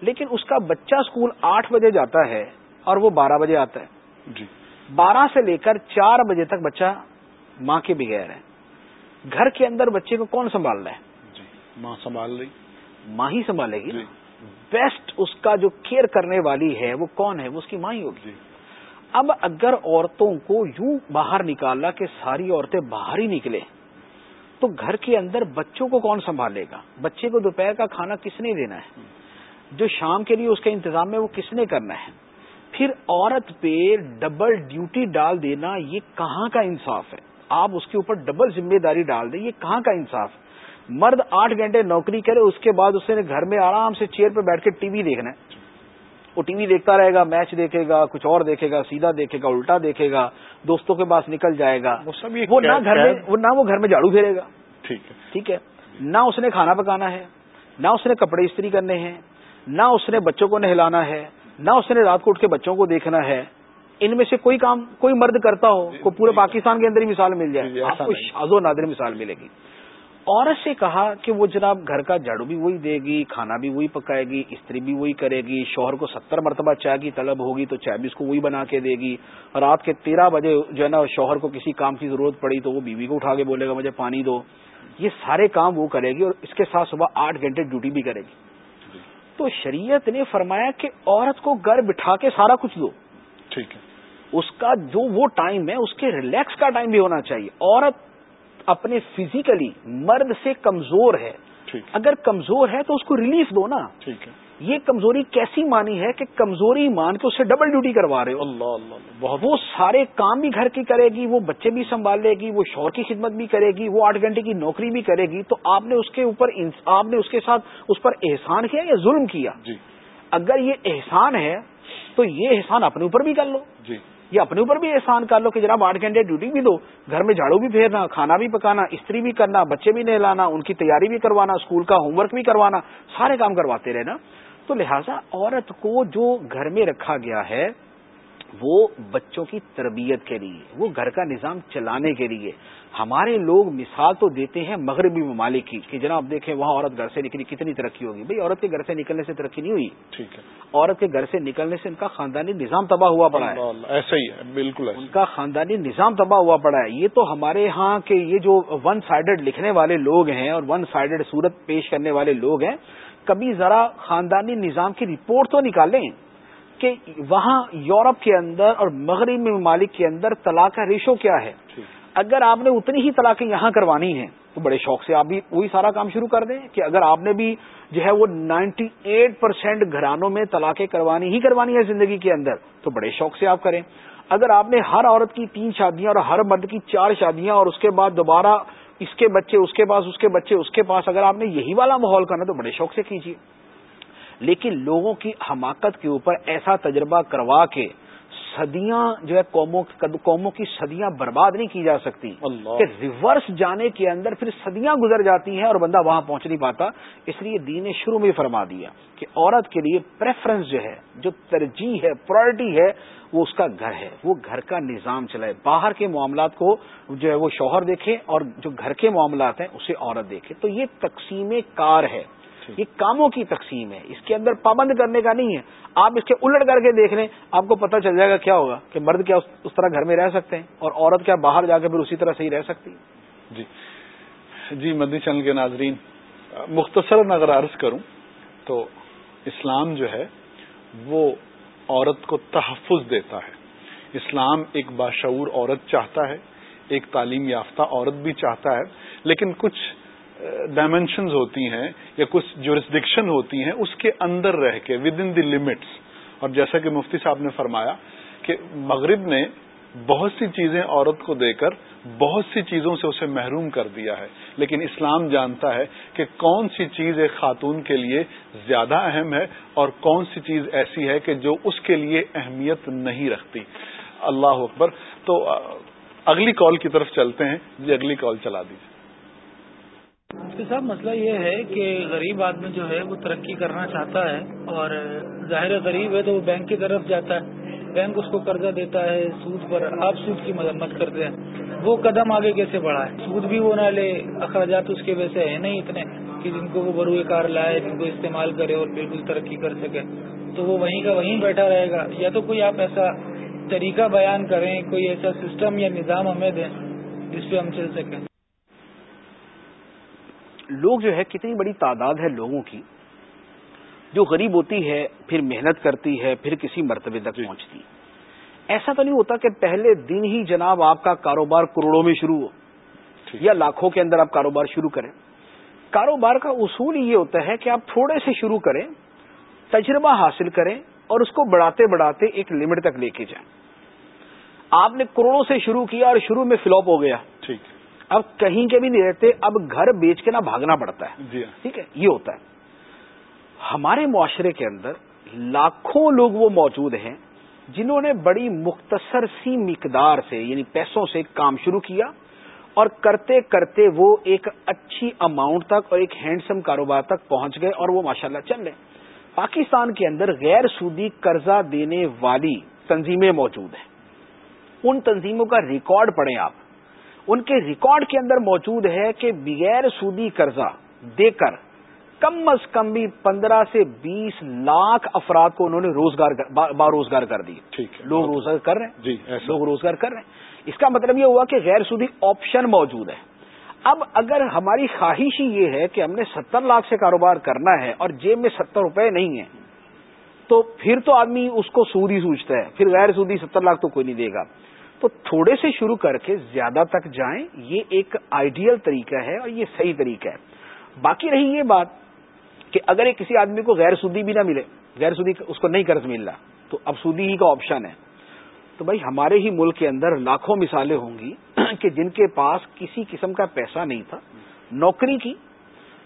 لیکن اس کا بچہ اسکول آٹھ بجے جاتا ہے۔ اور وہ بارہ بجے آتا ہے۔ جی۔ بارہ سے لے کر چار بجے تک بچہ ماں کے بغیر ہے۔ گھر کے اندر بچے کو کون سنبھال رہا ہے؟ جی ماں سنبھال رہی ماں ہی سنبھالے گی جی۔ بیسٹ اس کا جو کیئر کرنے والی ہے وہ کون ہے؟ وہ اس کی ماں ہی ہوگی۔ جی۔ اب اگر عورتوں کو یوں باہر نکالا کہ ساری عورتیں باہر ہی نکلے تو گھر کے اندر بچوں کو کون سنبھالے گا؟ بچے کو دوپہر کا کھانا کس نے دینا ہے؟ جو شام کے لیے اس کا انتظام ہے وہ کس نے کرنا ہے؟ پھر عورت پہ ڈبل ڈیوٹی ڈال دینا یہ کہاں کا انصاف ہے؟ آپ اس کے اوپر ڈبل ذمہ داری ڈال دیں یہ کہاں کا انصاف؟ مرد آٹھ گھنٹے نوکری کرے اس کے بعد اس نے گھر میں آرام سے چیئر پہ بیٹھ کے ٹی وی دیکھنا ہے۔ وہ ٹی وی دیکھتا رہے گا میچ دیکھے گا کچھ اور دیکھے گا سیدھا دیکھے گا الٹا دیکھے گا دوستوں کے پاس نکل جائے گا۔ وہ نہ گھر میں وہ نہ وہ گھر میں جھاڑو پھیرے گا۔ ٹھیک ہے۔ نہ اس نے کھانا پکانا ہے نہ اس نے کپڑے استری کرنے ہیں نہ اس نے بچوں کو نہلانا ہے۔ نہ اس نے رات کو اٹھ کے بچوں کو دیکھنا ہے۔ ان میں سے کوئی کام کوئی مرد کرتا ہو کو پورے پاکستان کے اندر ہی مثال مل جائے۔ آپ کو شاز و نادر مثال ملے گی۔ عورت سے کہا کہ وہ جناب گھر کا جھاڑو بھی وہی دے گی کھانا بھی وہی پکائے گی استری بھی وہی کرے گی شوہر کو ستر مرتبہ چائے کی طلب ہوگی تو چائے بھی اس کو وہی بنا کے دے گی۔ رات کے تیرہ بجے جو ہے نا شوہر کو کسی کام کی ضرورت پڑی تو وہ بیوی کو اٹھا کے بولے گا مجھے پانی دو۔ یہ سارے کام وہ کرے گی اور اس کے ساتھ صبح آٹھ گھنٹے ڈیوٹی بھی کرے گی۔ تو شریعت نے فرمایا کہ عورت کو گھر بٹھا کے سارا کچھ دو۔ ٹھیک ہے۔ اس کا جو وہ ٹائم ہے اس کے ریلیکس کا ٹائم بھی ہونا چاہیے۔ عورت اپنے فزیکلی مرد سے کمزور ہے۔ اگر کمزور ہے تو اس کو ریلیف دو نا۔ ٹھیک ہے۔ یہ کمزوری کیسی مانی ہے کہ کمزوری مان کے اسے ڈبل ڈیوٹی کروا رہے ہو؟ اللہ اللہ وہ سارے کام بھی گھر کی کرے گی وہ بچے بھی سنبھال لے گی وہ شور کی خدمت بھی کرے گی وہ آٹھ گھنٹے کی نوکری بھی کرے گی۔ تو آپ نے اس کے اوپر آپ نے اس کے ساتھ اس پر احسان کیا یا ظلم کیا؟ جی۔ اگر یہ احسان ہے تو یہ احسان اپنے اوپر بھی کر لو۔ جی۔ یہ اپنے اوپر بھی احسان کر لو کہ جناب آٹھ گھنٹے ڈیوٹی بھی دو گھر میں جھاڑو بھی پھیرنا کھانا بھی پکانا استری بھی کرنا بچے بھی نہلانا ان کی تیاری بھی کروانا اسکول کا ہوم ورک بھی کروانا سارے کام کرواتے رہنا۔ تو لہٰذا عورت کو جو گھر میں رکھا گیا ہے وہ بچوں کی تربیت کے لیے وہ گھر کا نظام چلانے کے لیے۔ ہمارے لوگ مثال تو دیتے ہیں مغربی ممالک کی کہ جناب دیکھیں وہاں عورت گھر سے نکلی کتنی ترقی ہوگی؟ بھائی عورت کے گھر سے نکلنے سے ترقی نہیں ہوئی۔ ٹھیک ہے۔ عورت کے گھر سے نکلنے سے ان کا خاندانی نظام تباہ ہوا پڑا ہے۔ ایسا ہی ہے بالکل ان کا خاندانی نظام تباہ ہوا پڑا ہے۔ یہ تو ہمارے ہاں کے یہ جو ون سائڈڈ لکھنے والے لوگ ہیں اور ون سائڈڈ صورت پیش کرنے والے لوگ ہیں کبھی ذرا خاندانی نظام کی رپورٹ تو نکالیں کہ وہاں یورپ کے اندر اور مغربی ممالک کے اندر طلاق کا ریشو کیا ہے۔ اگر آپ نے اتنی ہی طلاقیں یہاں کروانی ہیں تو بڑے شوق سے آپ بھی وہی سارا کام شروع کر دیں کہ اگر آپ نے بھی جو ہے وہ نائنٹی ایٹ پرسینٹ گھرانوں میں طلاقیں کروانی ہی کروانی ہے زندگی کے اندر تو بڑے شوق سے آپ کریں۔ اگر آپ نے ہر عورت کی تین شادیاں اور ہر مرد کی چار شادیاں اور اس کے بعد دوبارہ اس کے بچے، اس کے پاس، اس کے بچے، اس کے پاس، اگر آپ نے یہی والا ماحول کرنا تو بڑے شوق سے کیجیے لیکن لوگوں کی حماقت کے اوپر ایسا تجربہ کروا کے صدیاں جو ہے قوموں قوموں کی صدیاں برباد نہیں کی جا سکتی کہ ریورس جانے کے اندر پھر صدیاں گزر جاتی ہیں اور بندہ وہاں پہنچ نہیں پاتا۔ اس لیے دین نے شروع میں فرما دیا کہ عورت کے لیے پریفرنس جو ہے جو ترجیح ہے پرائرٹی ہے وہ اس کا گھر ہے۔ وہ گھر کا نظام چلائے۔ باہر کے معاملات کو جو ہے وہ شوہر دیکھے اور جو گھر کے معاملات ہیں اسے عورت دیکھے۔ تو یہ تقسیم کار ہے۔ یہ کاموں کی تقسیم ہے۔ اس کے اندر پابند کرنے کا نہیں ہے۔ آپ اس کے الٹ کر کے دیکھ لیں آپ کو پتہ چل جائے گا کیا ہوگا کہ مرد کیا اس طرح گھر میں رہ سکتے ہیں اور عورت کیا باہر جا کے پھر اسی طرح صحیح رہ سکتی ہے؟ جی۔ جی مدنی چینل کے ناظرین مختصر اگر عرض کروں تو اسلام جو ہے وہ عورت کو تحفظ دیتا ہے۔ اسلام ایک باشعور عورت چاہتا ہے ایک تعلیم یافتہ عورت بھی چاہتا ہے لیکن کچھ ڈائمینشنز ہوتی ہیں یا کچھ جورسڈکشن ہوتی ہیں، اس کے اندر رہ کے ود ان دی لمٹس اور جیسا کہ مفتی صاحب نے فرمایا کہ مغرب نے بہت سی چیزیں عورت کو دے کر بہت سی چیزوں سے اسے محروم کر دیا ہے۔ لیکن اسلام جانتا ہے کہ کون سی چیز ایک خاتون کے لیے زیادہ اہم ہے اور کون سی چیز ایسی ہے کہ جو اس کے لیے اہمیت نہیں رکھتی۔ اللہ اکبر۔ تو اگلی کال کی طرف چلتے ہیں۔ جی اگلی کال چلا دیجیے صاحب، مسئلہ یہ ہے کہ غریب آدمی جو ہے، وہ ترقی کرنا چاہتا ہے اور ظاہر غریب ہے تو وہ بینک کی طرف جاتا ہے۔ بینک اس کو قرضہ دیتا ہے، سود پر، آپ سود کی مذمت کرتے ہیں۔ وہ قدم آگے کیسے بڑھا ہے سود بھی وہ نہ لے، اخراجات اس کے ویسے ہیں نہیں اتنے کہ جن کو وہ بروئے کار لائے، جن کو استعمال کرے اور بالکل ترقی کر سکے۔ تو وہ وہیں کا وہیں بیٹھا رہے گا۔ یا تو کوئی آپ ایسا طریقہ بیان کریں، کوئی ایسا سسٹم یا نظام ہمیں دیں جس پہ ہم چل سکیں۔ لوگ جو ہے کتنی بڑی تعداد ہے لوگوں کی جو غریب ہوتی ہے پھر محنت کرتی ہے پھر کسی مرتبے تک۔ پہنچتی۔ ایسا تو نہیں ہوتا کہ پہلے دن ہی جناب آپ کا کاروبار کروڑوں میں شروع ہو یا لاکھوں کے اندر آپ کاروبار شروع کریں۔ کاروبار کا اصول یہ ہوتا ہے کہ آپ تھوڑے سے شروع کریں تجربہ حاصل کریں اور اس کو بڑھاتے بڑھاتے ایک لمٹ تک لے کے جائیں۔ آپ نے کروڑوں سے شروع کیا اور شروع میں فلوپ ہو گیا۔ اب کہیں کے بھی نہیں رہتے اب گھر بیچ کے نہ بھاگنا پڑتا ہے۔ جی ہاں۔ ٹھیک ہے یہ ہوتا ہے۔ ہمارے معاشرے کے اندر لاکھوں لوگ وہ موجود ہیں جنہوں نے بڑی مختصر سی مقدار سے یعنی پیسوں سے کام شروع کیا اور کرتے کرتے وہ ایک اچھی اماؤنٹ تک اور ایک ہینڈسم کاروبار تک پہنچ گئے اور وہ ماشاءاللہ چل رہے پاکستان کے اندر غیر سودی قرضہ دینے والی تنظیمیں موجود ہیں۔ ان تنظیموں کا ریکارڈ پڑھیں آپ۔ ان کے ریکارڈ کے اندر موجود ہے کہ بغیر سودی قرضہ دے کر کم از کم بھی پندرہ سے بیس لاکھ افراد کو انہوں نے روزگار با روزگار کر دی. لوگ روزگار کر رہے ہیں. جی لوگ روزگار کر رہے ہیں. اس کا مطلب یہ ہوا کہ غیر سودی آپشن موجود ہے. اب اگر ہماری خواہش ہی یہ ہے کہ ہم نے ستر لاکھ سے کاروبار کرنا ہے اور جیب میں ستر روپے نہیں ہیں تو پھر تو آدمی اس کو سودی سوچتا ہے. پھر غیر سودی ستر لاکھ تو کوئی نہیں دے گا. تو تھوڑے سے شروع کر کے زیادہ تک جائیں، یہ ایک آئیڈیل طریقہ ہے اور یہ صحیح طریقہ ہے۔ باقی رہی یہ بات کہ اگر یہ کسی آدمی کو غیر سودی بھی نہ ملے، غیر سودی اس کو نہیں قرض مل رہا، تو اب سودی ہی کا آپشن ہے۔ تو بھائی، ہمارے ہی ملک کے اندر لاکھوں مثالیں ہوں گی کہ جن کے پاس کسی قسم کا پیسہ نہیں تھا۔ نوکری کی،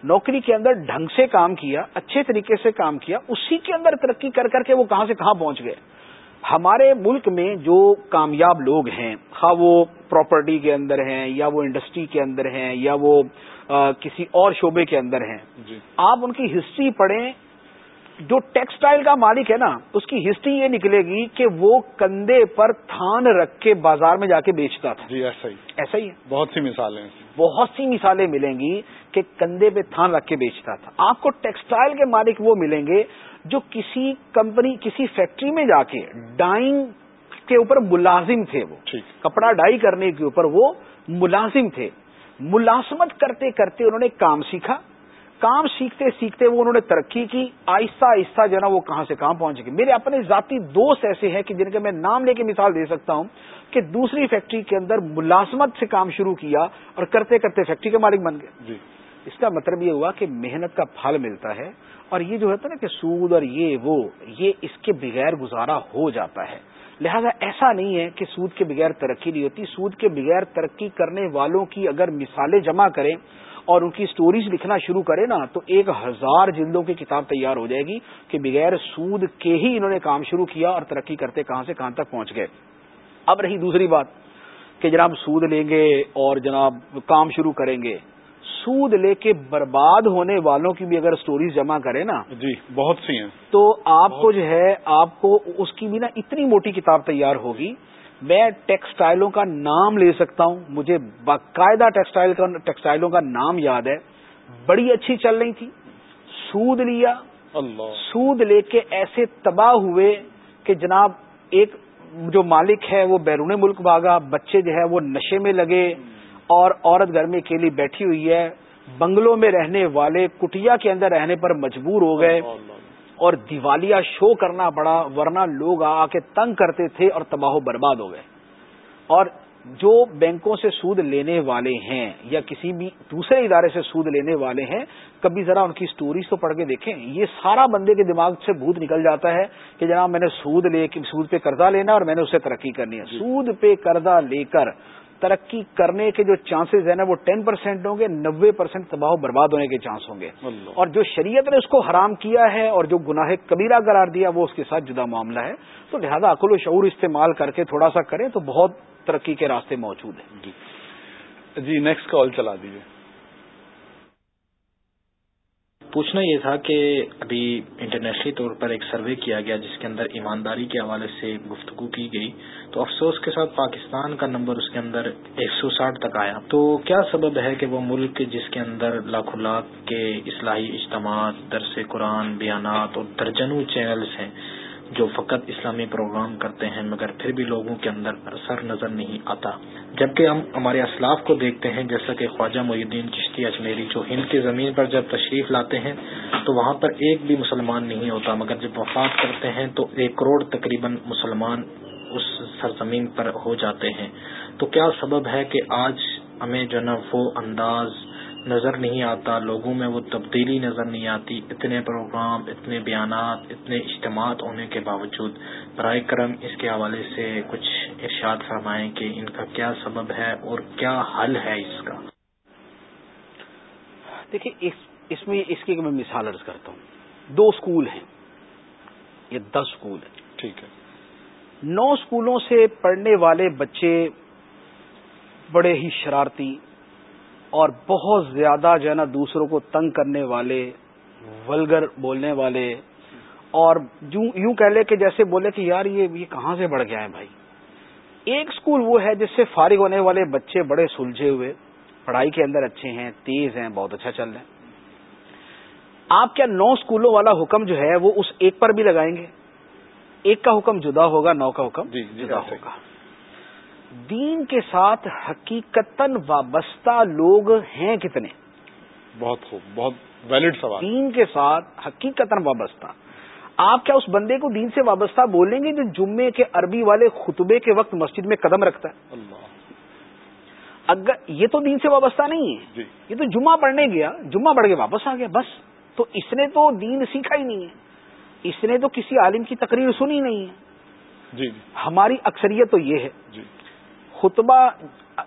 نوکری کے اندر ڈھنگ سے کام کیا، اچھے طریقے سے کام کیا، اسی کے اندر ترقی کر کر کے وہ کہاں سے کہاں پہنچ گئے۔ ہمارے ملک میں جو کامیاب لوگ ہیں خواہ وہ پراپرٹی کے اندر ہیں یا وہ انڈسٹری کے اندر ہیں یا وہ کسی اور شعبے کے اندر ہیں جی۔ آپ ان کی ہسٹری پڑھیں جو ٹیکسٹائل کا مالک ہے نا اس کی ہسٹری یہ نکلے گی کہ وہ کندھے پر تھان رکھ کے بازار میں جا کے بیچتا تھا۔ جی ایسا ہی۔ ایسا ہی ہے۔ بہت سی مثالیں بہت سی مثالیں ملیں گی کہ کندھے پہ تھان رکھ کے بیچتا تھا۔ آپ کو ٹیکسٹائل کے مالک وہ ملیں گے جو کسی کمپنی کسی فیکٹری میں جا کے ڈائنگ کے اوپر ملازم تھے وہ۔ کپڑا ڈائی کرنے کے اوپر وہ ملازم تھے۔ ملازمت کرتے کرتے انہوں نے کام سیکھا۔ کام سیکھتے سیکھتے وہ انہوں نے ترقی کی۔ آہستہ آہستہ جو نا وہ کہاں سے کہاں پہنچ گئے۔ میرے اپنے ذاتی دوست ایسے ہیں کہ جن کے میں نام لے کے مثال دے سکتا ہوں کہ دوسری فیکٹری کے اندر ملازمت سے کام شروع کیا اور کرتے کرتے فیکٹری کے مالک بن گئے۔ جی۔ اس کا مطلب یہ ہوا کہ محنت کا پھل ملتا ہے اور یہ جو ہوتا ہے نا کہ سود اور یہ وہ، یہ اس کے بغیر گزارا ہو جاتا ہے۔ لہذا ایسا نہیں ہے کہ سود کے بغیر ترقی نہیں ہوتی۔ سود کے بغیر ترقی کرنے والوں کی اگر مثالیں جمع کریں اور ان کی سٹوریز لکھنا شروع کرے نا، تو ایک ہزار جلدوں کی کتاب تیار ہو جائے گی کہ بغیر سود کے ہی انہوں نے کام شروع کیا اور ترقی کرتے کہاں سے کہاں تک پہنچ گئے۔ اب رہی دوسری بات کہ جناب سود لیں گے اور جناب کام شروع کریں گے۔ سود لے کے برباد ہونے والوں کی بھی اگر سٹوریز جمع کرے نا جی بہت سی ہیں۔ تو آپ کو جو ہے آپ کو اس کی بھی نا اتنی موٹی کتاب تیار ہوگی۔ میں ٹیکسٹائلوں کا نام لے سکتا ہوں۔ مجھے باقاعدہ ٹیکسٹائل کا ٹیکسٹائلوں کا نام یاد ہے۔ بڑی اچھی چل رہی تھی۔ سود لیا۔ اللہ۔ سود لے کے ایسے تباہ ہوئے کہ جناب ایک جو مالک ہے وہ بیرون ملک بھاگا۔ بچے جو ہے وہ نشے میں لگے۔ اور عورت گھر میں اکیلی بیٹھی ہوئی ہے بنگلوں میں رہنے والے کٹیا کے اندر رہنے پر مجبور ہو گئے۔ اور دیوالیہ شو کرنا پڑا ورنہ لوگ آ کے تنگ کرتے تھے اور تباہ و برباد ہو گئے۔ اور جو بینکوں سے سود لینے والے ہیں یا کسی بھی دوسرے ادارے سے سود لینے والے ہیں کبھی ذرا ان کی سٹوریز تو پڑھ کے دیکھیں۔ یہ سارا بندے کے دماغ سے بھوت نکل جاتا ہے کہ جناب میں نے سود لے سود پہ قرضہ لینا اور میں نے اسے ترقی کرنی ہے۔ جی۔ سود پہ قرضہ لے کر ترقی کرنے کے جو چانسز ہیں نا وہ ٹین پرسینٹ ہوں گے نوے پرسینٹ تباہ و برباد ہونے کے چانس ہوں گے۔ اور جو شریعت نے اس کو حرام کیا ہے اور جو گناہ کبیرہ قرار دیا وہ اس کے ساتھ جدا معاملہ ہے۔ تو لہذا عقل و شعور استعمال کر کے تھوڑا سا کریں تو بہت ترقی کے راستے موجود ہیں۔ جی۔ جی نیکسٹ کال چلا دیجیے پوچھنا یہ تھا کہ ابھی انٹرنیشنلی طور پر ایک سروے کیا گیا جس کے اندر ایمانداری کے حوالے سے گفتگو کی گئی، تو افسوس کے ساتھ پاکستان کا نمبر اس کے اندر ایک سو ساٹھ تک آیا۔ تو کیا سبب ہے کہ وہ ملک جس کے اندر لاکھوں لاکھ کے اصلاحی اجتماعات، درس قرآن، بیانات اور درجنوں چینلز ہیں جو فقط اسلامی پروگرام کرتے ہیں، مگر پھر بھی لوگوں کے اندر اثر نظر نہیں آتا۔ جبکہ ہم ہمارے اسلاف کو دیکھتے ہیں، جیسا کہ خواجہ محی الدین چشتی اجمیری جو ہند کی زمین پر جب تشریف لاتے ہیں، تو وہاں پر ایک بھی مسلمان نہیں ہوتا۔ مگر جب وفات کرتے ہیں، تو ایک کروڑ تقریباً مسلمان اس سرزمین پر ہو جاتے ہیں۔ تو کیا سبب ہے کہ آج ہمیں جو نا، وہ انداز نظر نہیں آتا لوگوں میں وہ تبدیلی نظر نہیں آتی اتنے پروگرام اتنے بیانات اتنے اجتماعات ہونے کے باوجود۔ برائے کرم اس کے حوالے سے کچھ ارشاد فرمائیں کہ ان کا کیا سبب ہے اور کیا حل ہے اس کا۔ دیکھیے اس میں اس کی میں مثال ارض کرتا ہوں۔ دو اسکول ہیں۔ یہ دس اسکول ہیں۔ ٹھیک ہے۔ نو اسکولوں سے پڑھنے والے بچے بڑے ہی شرارتی اور بہت زیادہ جو ہے نا دوسروں کو تنگ کرنے والے ولگر بولنے والے۔ اور یوں کہہ لے کہ جیسے بولے کہ یار یہ کہاں سے بڑھ گیا ہے بھائی؟ ایک اسکول وہ ہے جس سے فارغ ہونے والے بچے بڑے سلجھے ہوئے پڑھائی کے اندر اچھے ہیں تیز ہیں بہت اچھا چل رہے ہیں آپ کیا نو اسکولوں والا حکم جو ہے وہ اس ایک پر بھی لگائیں گے؟ ایک کا حکم جدا ہوگا نو کا حکم جی جدا ہوگا۔ دین کے ساتھ حقیقت وابستہ لوگ ہیں کتنے؟ بہت خوب بہت ویلڈ سوال۔ دین کے ساتھ حقیقت وابستہ۔ آپ کیا اس بندے کو دین سے وابستہ بولیں گے جو جمعے کے عربی والے خطبے کے وقت مسجد میں قدم رکھتا ہے؟ اللہ۔ اگر یہ تو دین سے وابستہ نہیں ہے۔ جی۔ یہ تو جمعہ پڑھنے گیا جمعہ پڑھ کے واپس آ گیا بس۔ تو اس نے تو دین سیکھا ہی نہیں ہے۔ اس نے تو کسی عالم کی تقریر سنی نہیں ہے۔ جی, جی۔ ہماری اکثریت تو یہ ہے۔ جی۔ خطبہ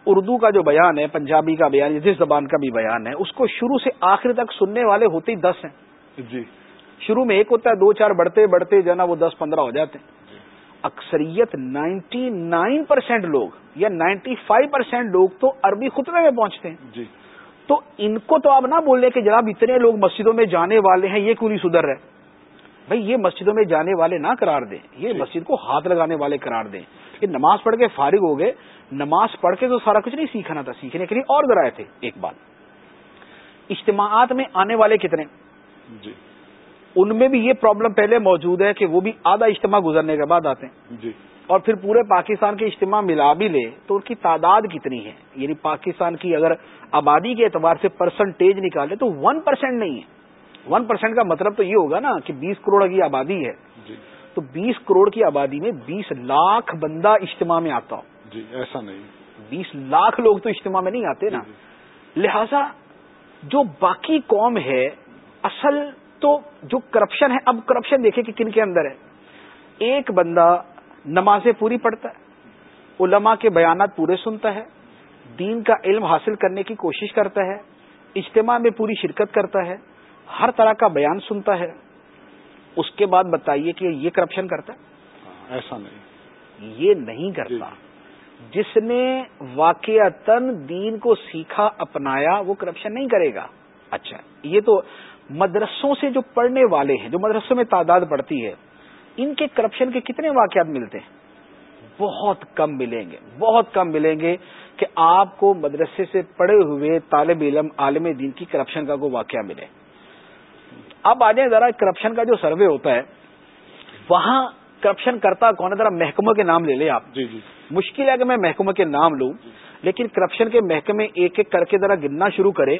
اردو کا جو بیان ہے پنجابی کا بیان جس زبان کا بھی بیان ہے اس کو شروع سے آخر تک سننے والے ہوتے ہی دس ہیں۔ جی۔ شروع میں ایک ہوتا ہے دو چار بڑھتے بڑھتے جو ہے نا وہ دس پندرہ ہو جاتے ہیں۔ اکثریت نائنٹی نائن پرسینٹ لوگ یا نائنٹی فائیو پرسینٹ لوگ تو عربی خطبے میں پہنچتے ہیں۔ جی۔ تو ان کو تو آپ نہ بولے کہ جناب اتنے لوگ مسجدوں میں جانے والے ہیں یہ کیوں نہیں سدھر رہے؟ بھائی یہ مسجدوں میں جانے والے نہ قرار دیں یہ جی۔ مسجد کو ہاتھ لگانے والے قرار دیں۔ کہ نماز پڑھ کے فارغ ہو گئے نماز پڑھ کے تو سارا کچھ نہیں سیکھنا تھا سیکھنے کے لیے اور ذرائع تھے ایک بات۔ اجتماعات میں آنے والے کتنے؟ جی۔ ان میں بھی یہ پرابلم پہلے موجود ہے کہ وہ بھی آدھا اجتماع گزرنے کے بعد آتے ہیں۔ جی۔ اور پھر پورے پاکستان کے اجتماع ملا بھی لے تو ان کی تعداد کتنی ہے؟ یعنی پاکستان کی اگر آبادی کے اعتبار سے پرسنٹیج نکالے تو ون پرسینٹ نہیں ہے۔ ون پرسینٹ کا مطلب تو یہ ہوگا نا کہ بیس کروڑ کی آبادی ہے۔ جی۔ تو بیس کروڑ کی آبادی میں بیس لاکھ بندہ اجتماع میں آتا ہو۔ جی ایسا نہیں۔ بیس لاکھ لوگ تو اجتماع میں نہیں آتے نا۔ جی، جی۔ لہذا جو باقی قوم ہے اصل تو جو کرپشن ہے اب کرپشن دیکھیں کہ کن کے اندر ہے۔ ایک بندہ نمازیں پوری پڑھتا ہے علماء کے بیانات پورے سنتا ہے دین کا علم حاصل کرنے کی کوشش کرتا ہے اجتماع میں پوری شرکت کرتا ہے ہر طرح کا بیان سنتا ہے۔ اس کے بعد بتائیے کہ یہ کرپشن کرتا ہے؟ ہاں، ایسا نہیں۔ یہ نہیں کرتا جی۔ جس نے واقع دین کو سیکھا، اپنایا، وہ کرپشن نہیں کرے گا۔ اچھا یہ تو مدرسوں سے جو پڑھنے والے ہیں، جو مدرسوں میں تعداد بڑھتی ہے، ان کے کرپشن کے کتنے واقعات ملتے ہیں؟ بہت کم ملیں گے، بہت کم ملیں گے کہ آپ کو مدرسے سے پڑے ہوئے طالب علم، عالم دین کی کرپشن کا کوئی واقعہ ملے۔ اب آ جائیں ذرا کرپشن کا جو سروے ہوتا ہے، وہاں کرپشن کرتا کون ہے؟ ذرا محکموں کے نام لے لیں آپ۔ جی جی۔ مشکل ہے کہ میں محکموں کے نام لوں لیکن کرپشن کے محکمے ایک ایک کر کے ذرا گننا شروع کرے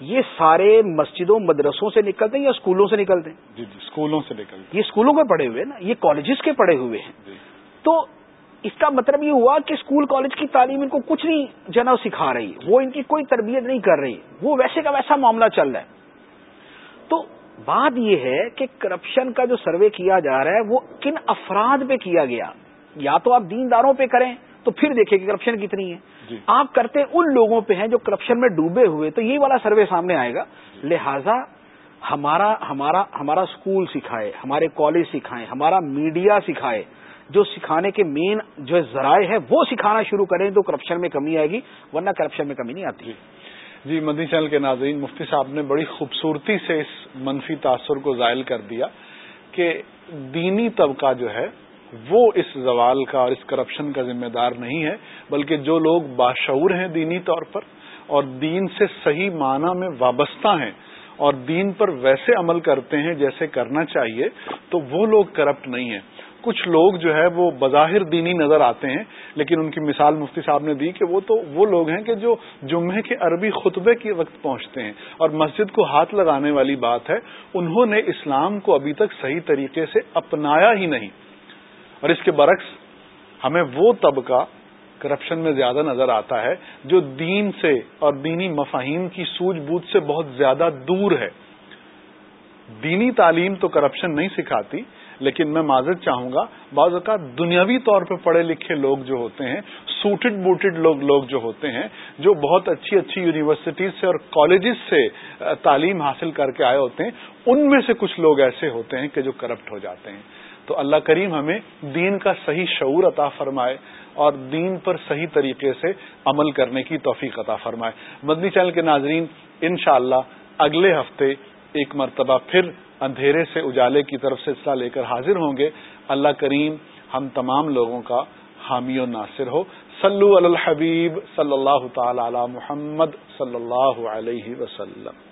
یہ سارے مسجدوں مدرسوں سے نکلتے ہیں یا اسکولوں سے نکلتے ہیں؟ جی جی اسکولوں سے نکلتے یہ اسکولوں کے پڑھے ہوئے نا یہ کالجز کے پڑھے ہوئے ہیں۔ جی۔ تو اس کا مطلب یہ ہوا کہ اسکول کالج کی تعلیم ان کو کچھ نہیں جنا سکھا رہی وہ ان کی کوئی تربیت نہیں کر رہی وہ ویسے کا ویسا معاملہ چل رہا ہے۔ تو بات یہ ہے کہ کرپشن کا جو سروے کیا جا رہا ہے وہ کن افراد پہ کیا گیا؟ یا تو آپ دینداروں پہ کریں تو پھر دیکھیں کہ کرپشن کتنی ہے۔ جی۔ آپ کرتے ان لوگوں پہ ہیں جو کرپشن میں ڈوبے ہوئے تو یہ والا سروے سامنے آئے گا۔ لہذا ہمارا ہمارا ہمارا اسکول سکھائے ہمارے کالج سکھائے ہمارا میڈیا سکھائے۔ جو سکھانے کے مین جو ذرائع ہے وہ سکھانا شروع کریں تو کرپشن میں کمی آئے گی ورنہ کرپشن میں کمی نہیں آتی۔ جی, جی، مدنی چینل کے ناظرین مفتی صاحب نے بڑی خوبصورتی سے اس منفی تاثر کو زائل کر دیا کہ دینی طبقہ جو ہے وہ اس زوال کا اور اس کرپشن کا ذمہ دار نہیں ہے، بلکہ جو لوگ باشعور ہیں دینی طور پر اور دین سے صحیح معنی میں وابستہ ہیں اور دین پر ویسے عمل کرتے ہیں جیسے کرنا چاہیے، تو وہ لوگ کرپٹ نہیں ہیں۔ کچھ لوگ جو ہے وہ بظاہر دینی نظر آتے ہیں، لیکن ان کی مثال مفتی صاحب نے دی کہ وہ تو وہ لوگ ہیں کہ جو جمعے کے عربی خطبے کے وقت پہنچتے ہیں۔ اور مسجد کو ہاتھ لگانے والی بات ہے، انہوں نے اسلام کو ابھی تک صحیح طریقے سے اپنایا ہی نہیں۔ اور اس کے برعکس ہمیں وہ طبقہ کرپشن میں زیادہ نظر آتا ہے جو دین سے اور دینی مفاہیم کی سوجھ بوجھ سے بہت زیادہ دور ہے۔ دینی تعلیم تو کرپشن نہیں سکھاتی، لیکن میں معذرت چاہوں گا، بعض اوقات دنیاوی طور پہ پڑھے لکھے لوگ جو ہوتے ہیں سوٹڈ بوٹڈ لوگ لوگ جو ہوتے ہیں، جو بہت اچھی اچھی یونیورسٹیز سے اور کالجز سے تعلیم حاصل کر کے آئے ہوتے ہیں، ان میں سے کچھ لوگ ایسے ہوتے ہیں کہ جو کرپٹ ہو جاتے ہیں۔ تو اللہ کریم ہمیں دین کا صحیح شعور عطا فرمائے اور دین پر صحیح طریقے سے عمل کرنے کی توفیق عطا فرمائے۔ مدنی چینل کے ناظرین، انشاءاللہ اگلے ہفتے ایک مرتبہ پھر اندھیرے سے اجالے کی طرف سلسلہ لے کر حاضر ہوں گے۔ اللہ کریم ہم تمام لوگوں کا حامی و ناصر ہو۔ صلو علی الحبیب صلی اللہ تعالی علی محمد صلی اللہ علیہ وسلم۔